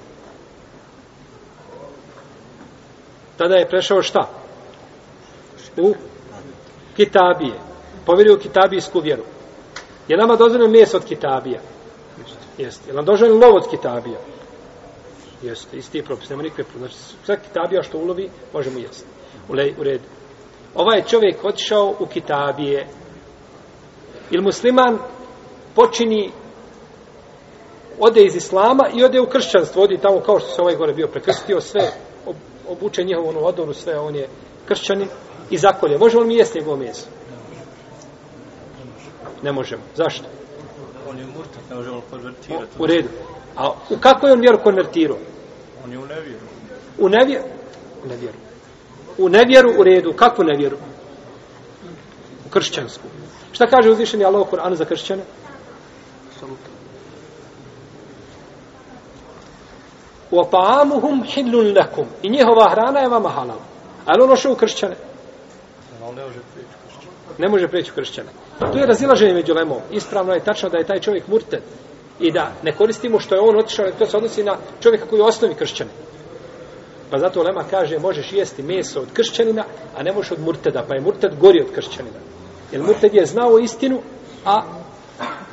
Tada je prešao šta? U Kitabije povjerio u kitabijsku vjeru. Je nama dozvoljeno meso od kitabija? Jeste. Je nam dozvoljeno lov od kitabija? Jeste. Isti je propis. Nema nikakve propis. Znači, sve kitabija što ulovi, možemo jesti. U, u redu. Ovaj čovjek otišao u kitabije. Ili musliman počini ode iz islama i ode u kršćanstvo. Odi tamo kao što se ovaj gore bio prekrstio sve, obuče njihovu onu odoru, sve, on je kršćanin i zakolje. Možemo li mi jesti njegovo meso? Ne možemo. Zašto? On je murtak, ne možemo konvertirati. U redu. A u kako je on vjeru konvertirao? On je u nevjeru. U nevjeru? U nevjeru. U nevjeru u redu. Kakvu nevjeru? U kršćansku. Šta kaže uzvišeni Allah u Koranu za kršćane? U opaamuhum hillun lakum. I njihova hrana je vama halal. Ali ono što u kršćane? Ne može kršćane. Prijeći u kršćane. Tu je razilaženje među lemom. Ispravno je tačno da je taj čovjek murted i da ne koristimo što je on otišao, to se odnosi na čovjeka koji je osnovi kršćani. Pa zato lema kaže, možeš jesti meso od kršćanina, a ne možeš od murteda, pa je murted gori od kršćanina. Jer murted je znao istinu, a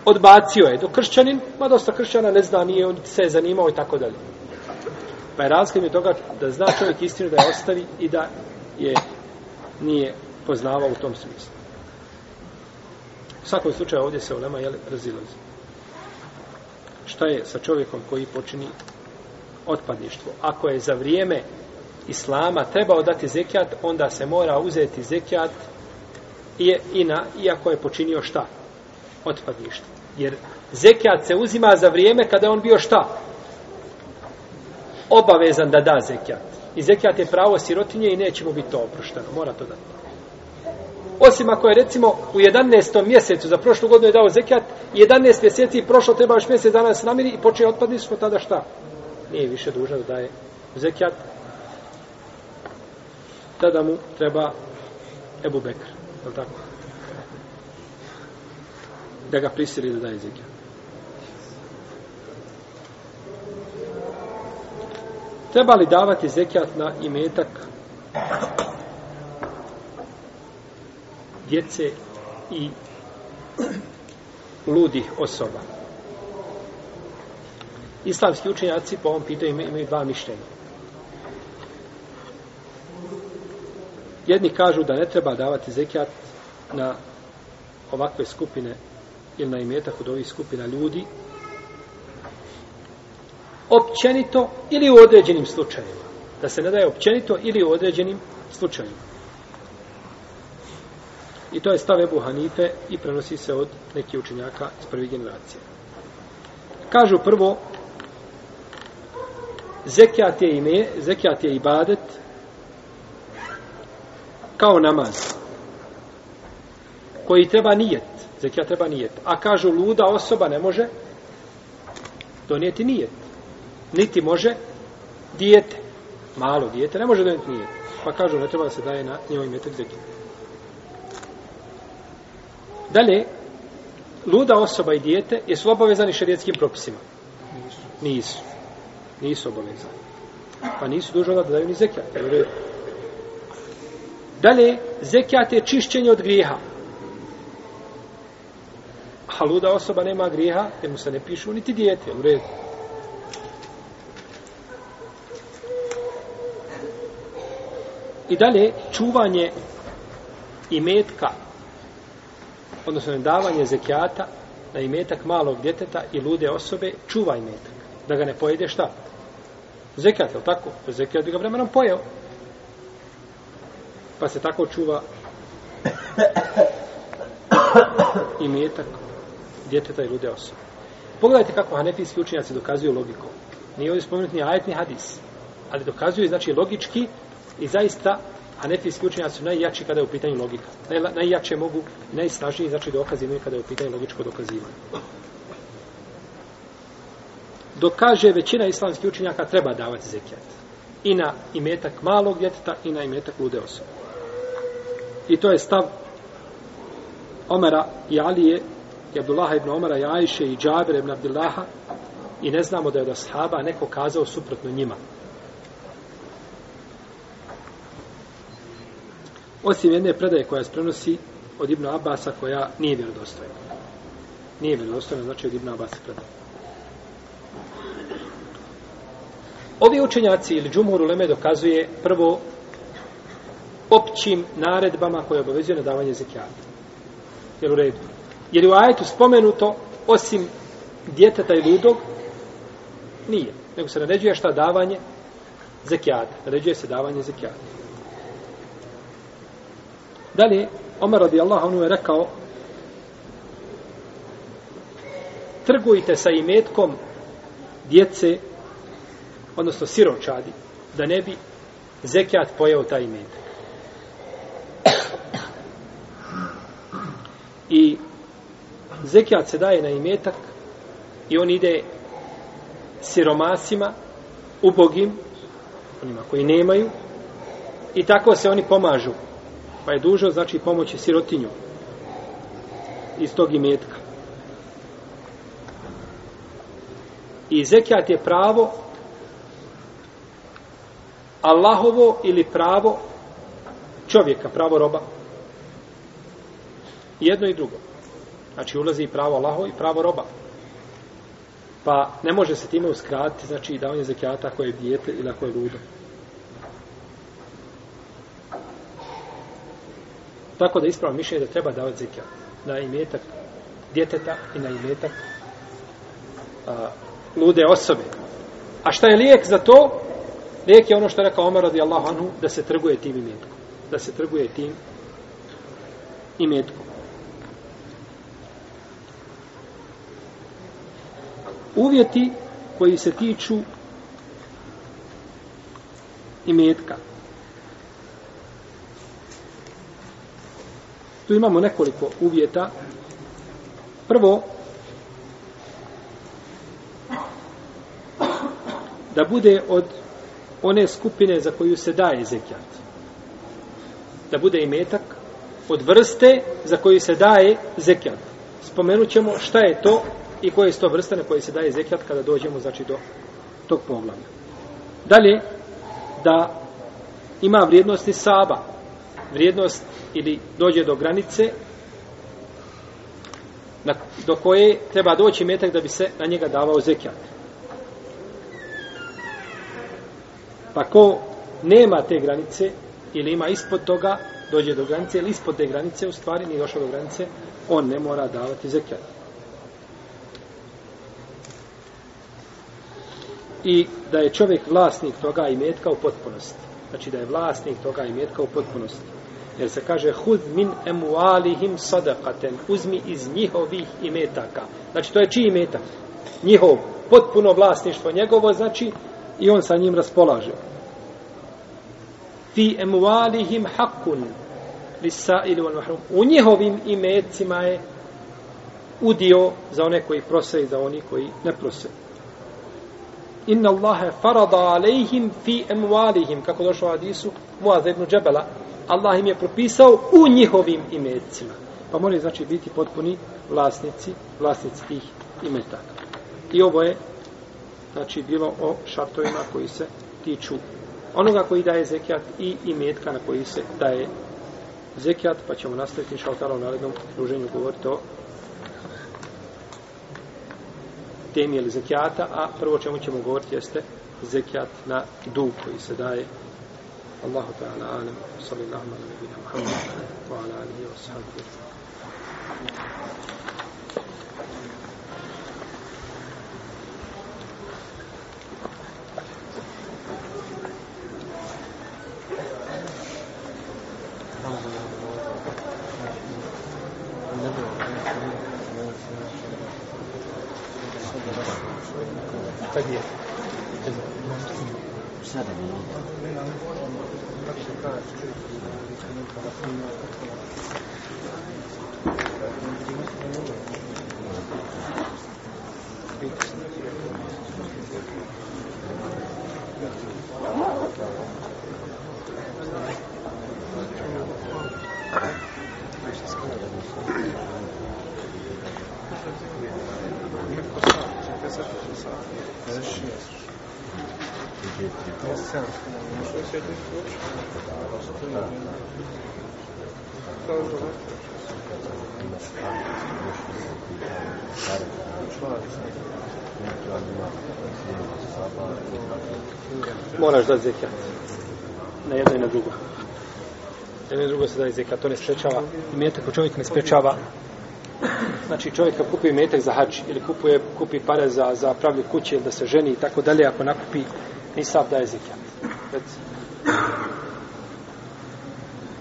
odbacio je. Do kršćanin, ma dosta kršćana ne zna, nije on se je zanimao i tako dalje. Pa je razlika mi toga da zna čovjek istinu da je ostavi i da je nije poznavao u tom smislu. U svakom slučaju ovdje se ulema jel, razilazi. Šta je sa čovjekom koji počini otpadništvo? Ako je za vrijeme Islama trebao dati zekijat, onda se mora uzeti zekijat i, i na, iako je počinio šta? Otpadništvo. Jer zekijat se uzima za vrijeme kada je on bio šta? Obavezan da da zekijat. I zekijat je pravo sirotinje i neće mu biti to oprošteno. Mora to dati. Osim ako je recimo u 11. mjesecu za prošlu godinu je dao zekijat, 11 mjeseci i prošlo treba još mjesec dana se namiri i počne otpadništvo, tada šta? Nije više dužan da daje zekijat. Tada mu treba Ebu Bekr. Je li tako? Da ga prisili da daje zekijat. Treba li davati zekijat na imetak djece i ludih osoba? Islamski učenjaci po ovom pitanju imaju, imaju dva mišljenja. Jedni kažu da ne treba davati zekijat na ovakve skupine ili na imetak od ovih skupina ljudi općenito ili u određenim slučajevima. Da se ne daje općenito ili u određenim slučajevima. I to je stav Ebu Hanife i prenosi se od nekih učenjaka iz prvih generacije. Kažu prvo, zekijat je ime, zekijat je ibadet kao namaz koji treba nijet. Zekijat treba nijet. A kažu luda osoba ne može donijeti nijet niti može dijete, malo dijete, ne može donijeti nijet. Pa kažu, ne treba da se daje na njoj metak zekija. Dalje, luda osoba i dijete jesu obavezani šarijetskim propisima? Nisu. Nisu. Obavezani. Pa nisu dužo da daju ni zekijat. Dalje, zekijat je čišćenje od grijeha. A luda osoba nema grijeha, jer mu se ne pišu niti dijete. U redu. I dalje, čuvanje imetka, odnosno davanje zekijata na imetak malog djeteta i lude osobe, čuva imetak. Da ga ne pojede šta? Zekijat, je li tako? Zekijat bi ga vremenom pojeo. Pa se tako čuva *coughs* imetak djeteta i lude osobe. Pogledajte kako hanefijski učenjaci dokazuju logiku. Nije ovdje spomenuti ni ajet, ni hadis. Ali dokazuju, znači, logički I zaista, hanefijski učenjaci su najjači kada je u pitanju logika. Naj, najjače mogu, najsnažniji znači dokaz imaju kada je u pitanju logičko dokazivanje. Dok kaže većina islamskih učenjaka treba davati zekijat. I na imetak malog djeteta i na imetak lude osobe. I to je stav Omara i Alije i Abdullaha ibn Omara i Ajše i Džabir ibn Abdullaha i ne znamo da je od ashaba neko kazao suprotno njima. Osim jedne predaje koja se prenosi od Ibn Abasa koja nije vjerodostojna. Nije vjerodostojna, znači od Ibn Abasa predaje. Ovi učenjaci ili džumhur uleme dokazuje prvo općim naredbama koje obavezuje na davanje zekijata. Jer u redu. Jer u ajetu spomenuto osim djeteta i ludog nije. Nego se naređuje šta davanje zekijata. Naređuje se davanje zekijata. Dalje, Omar radijallahu anhu je rekao trgujte sa imetkom djece, odnosno siročadi, da ne bi zekijat pojeo taj imetak. I zekijat se daje na imetak i on ide siromasima, ubogim, onima koji nemaju, i tako se oni pomažu pa je dužo znači pomoći sirotinju iz tog imetka. I zekijat je pravo Allahovo ili pravo čovjeka, pravo roba. Jedno i drugo. Znači ulazi i pravo Allaho i pravo roba. Pa ne može se time uskratiti, znači davanje zekijata ako je dijete ili ako je ludo. Tako da ispravno mišljenje da treba davati zekijat na imetak djeteta i na imetak a, lude osobe. A šta je lijek za to? Lijek je ono što je rekao Omar radijallahu anhu, da se trguje tim imetkom. Da se trguje tim imetkom. Uvjeti koji se tiču imetka. Tu imamo nekoliko uvjeta. Prvo, da bude od one skupine za koju se daje zekijat. Da bude imetak od vrste za koju se daje zekijat. Spomenut ćemo šta je to i koje su to vrste na koje se daje zekijat kada dođemo znači, do tog poglavlja. Dalje, da ima vrijednost i saba. Vrijednost ili dođe do granice na, do koje treba doći metak da bi se na njega davao zekijat. Pa ko nema te granice ili ima ispod toga, dođe do granice ili ispod te granice, u stvari nije došao do granice, on ne mora davati zekijat. I da je čovjek vlasnik toga i metka u potpunosti. Znači da je vlasnik toga i metka u potpunosti. Jer se kaže hud min emualihim sadakaten. Uzmi iz njihovih imetaka. Znači to je čiji imetak? Njihov potpuno vlasništvo njegovo znači i on sa njim raspolaže. Fi emualihim hakun lisa ili wal mahrum. U njihovim imecima je udio za one koji prose i za oni koji ne prose. Inna Allahe farada alejhim fi emualihim, kako došlo u hadisu Muaz ibn Džebela, Allah im je propisao u njihovim imecima. Pa moraju znači biti potpuni vlasnici, vlasnici tih imetaka. I ovo je znači bilo o šartovima koji se tiču onoga koji daje zekijat i imetka na koji se daje zekijat, pa ćemo nastaviti inša u narednom druženju govoriti o temi ili zekijata, a prvo čemu ćemo govoriti jeste zekijat na dug koji se daje. Allahu ta'ala alam, sallallahu alim, sallallahu alim, wa ala alihi wa sallallahu Moraš da zekijat. Na jedno i na drugo. Jedno i drugo se daje zekijat. To ne sprečava. I metak u čovjek ne sprečava. Znači čovjek kad kupuje metak za hač ili kupuje, kupi pare za, za pravlju kuće ili da se ženi i tako dalje, ako nakupi nisab daje zekijat. Reci.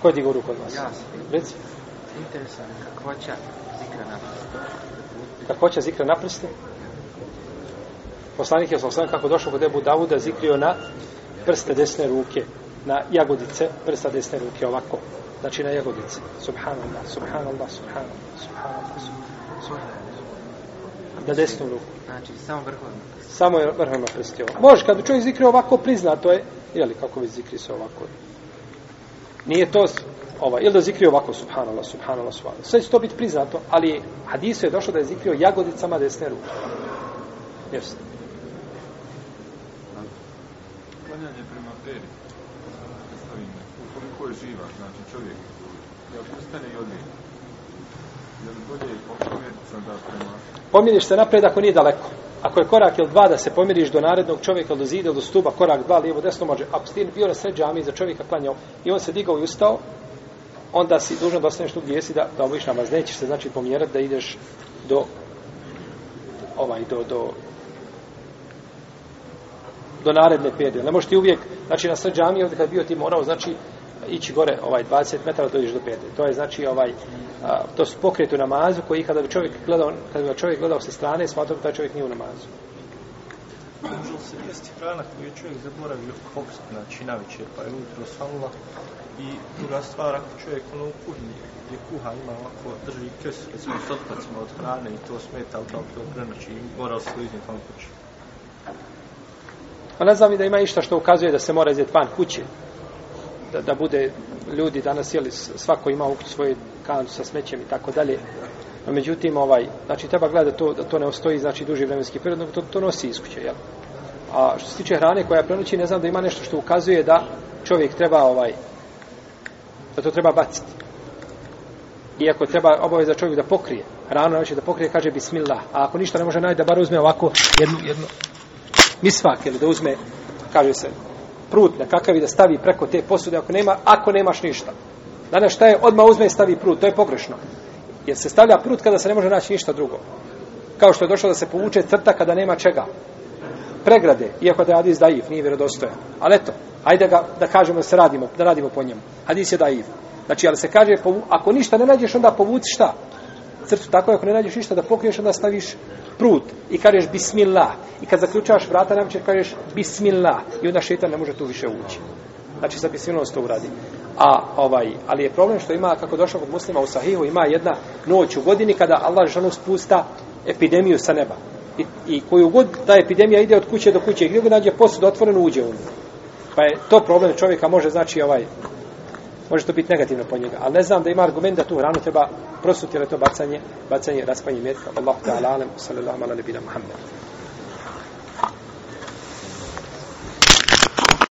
Ko je digao ruku od vas? Ja. Reci. Interesantno, kakvoća zikra na Kakvoća zikra na prste? Poslanik je sam kako došao kod Ebu Davuda zikrio na prste desne ruke, na jagodice prsta desne ruke, ovako. Znači na jagodice. Subhanallah, subhanallah, subhanallah, subhanallah, subhanallah. Na desnu ruku. Znači, samo vrhovno. Samo je vrhovno prsti ovo. Može, kad čovjek zikri ovako, prizna, to je, jeli, kako vi zikri se ovako. Nije to, ovaj, ili da zikri ovako, subhanallah, subhanallah, subhanallah. Sve će to biti priznato, ali hadisu je došlo da je zikrio jagodicama desne ruke. Jeste. Je živa, znači čovjek, je ja ustane i odmije? Jel li bolje da prema... Pomiriš se napred ako nije daleko. Ako je korak ili dva da se pomiriš do narednog čovjeka, do zida, do stuba, korak dva, lijevo, desno može. Ako si bio na sred džami za čovjeka klanjao i on se digao i ustao, onda si dužan da ostaneš tu gdje si da, da obiš namaz. Nećeš se znači pomjerati da ideš do ovaj, do, do do naredne pedije. Ne možeš ti uvijek, znači na sred džamije, ovdje kad bio ti morao, znači, ići gore ovaj 20 metara dođeš do pedije. To je znači ovaj a, to su pokret u namazu koji kada bi čovjek gledao, kada bi čovjek gledao sa strane, smatrao da taj čovjek nije u namazu. Može se jesti hrana koju je čovjek zaboravio popst, znači na večer, pa je ujutro. I druga stvar, ako čovjek ono u kuhinji, gdje kuha ima ovako, drži kes, recimo s otpacima od hrane i to smeta, ali kao to prenoći i mora se iznijeti van kući. Pa ne znam i da ima išta što ukazuje da se mora izjeti van kuće. Da, da bude ljudi danas, jeli, svako ima u svoj kantu sa smećem i tako dalje. No, međutim, ovaj, znači, treba gledati to, da to ne ostoji, znači, duži vremenski period, nego to, to nosi iz kuće, jel? A što se tiče hrane koja prenoći, ne znam da ima nešto što ukazuje da čovjek treba ovaj da to treba baciti. Iako treba obaveza čovjek da pokrije. Hranu znači da pokrije, kaže bismillah. A ako ništa ne može najti, da bar uzme ovako jednu, jednu misvak ili da uzme, kaže se, prut nekakav i da stavi preko te posude ako nema, ako nemaš ništa. Danas šta je, odmah uzme i stavi prut, to je pogrešno. Jer se stavlja prut kada se ne može naći ništa drugo. Kao što je došlo da se povuče crta kada nema čega. Pregrade, iako da je hadis daif, nije vjerodostojan. Ali eto, ajde ga, da kažemo da se radimo, da radimo po njemu. Hadis je daif. Znači, ali se kaže, ako ništa ne nađeš, onda povuci šta? Crtu tako, ako ne nađeš ništa da pokriješ, onda staviš prut i kažeš bismillah. I kad zaključavaš vrata, nam će kažeš bismillah. I onda šetan ne može tu više ući. Znači, sa bismillahom se to uradi. A ovaj, ali je problem što ima, kako došlo kod muslima u Sahihu, ima jedna noć u godini kada Allah žanu spusta epidemiju sa neba. I, i koju god ta epidemija ide od kuće do kuće, gdje god nađe posud otvorenu, uđe u nju. Pa je to problem čovjeka, može znači ovaj, može to biti negativno po njega. Ali ne znam da ima argument da tu hranu treba prosuti, ali to bacanje, bacanje, raspanje mjetka. Allah ta'ala, sallallahu ala nebina Muhammed.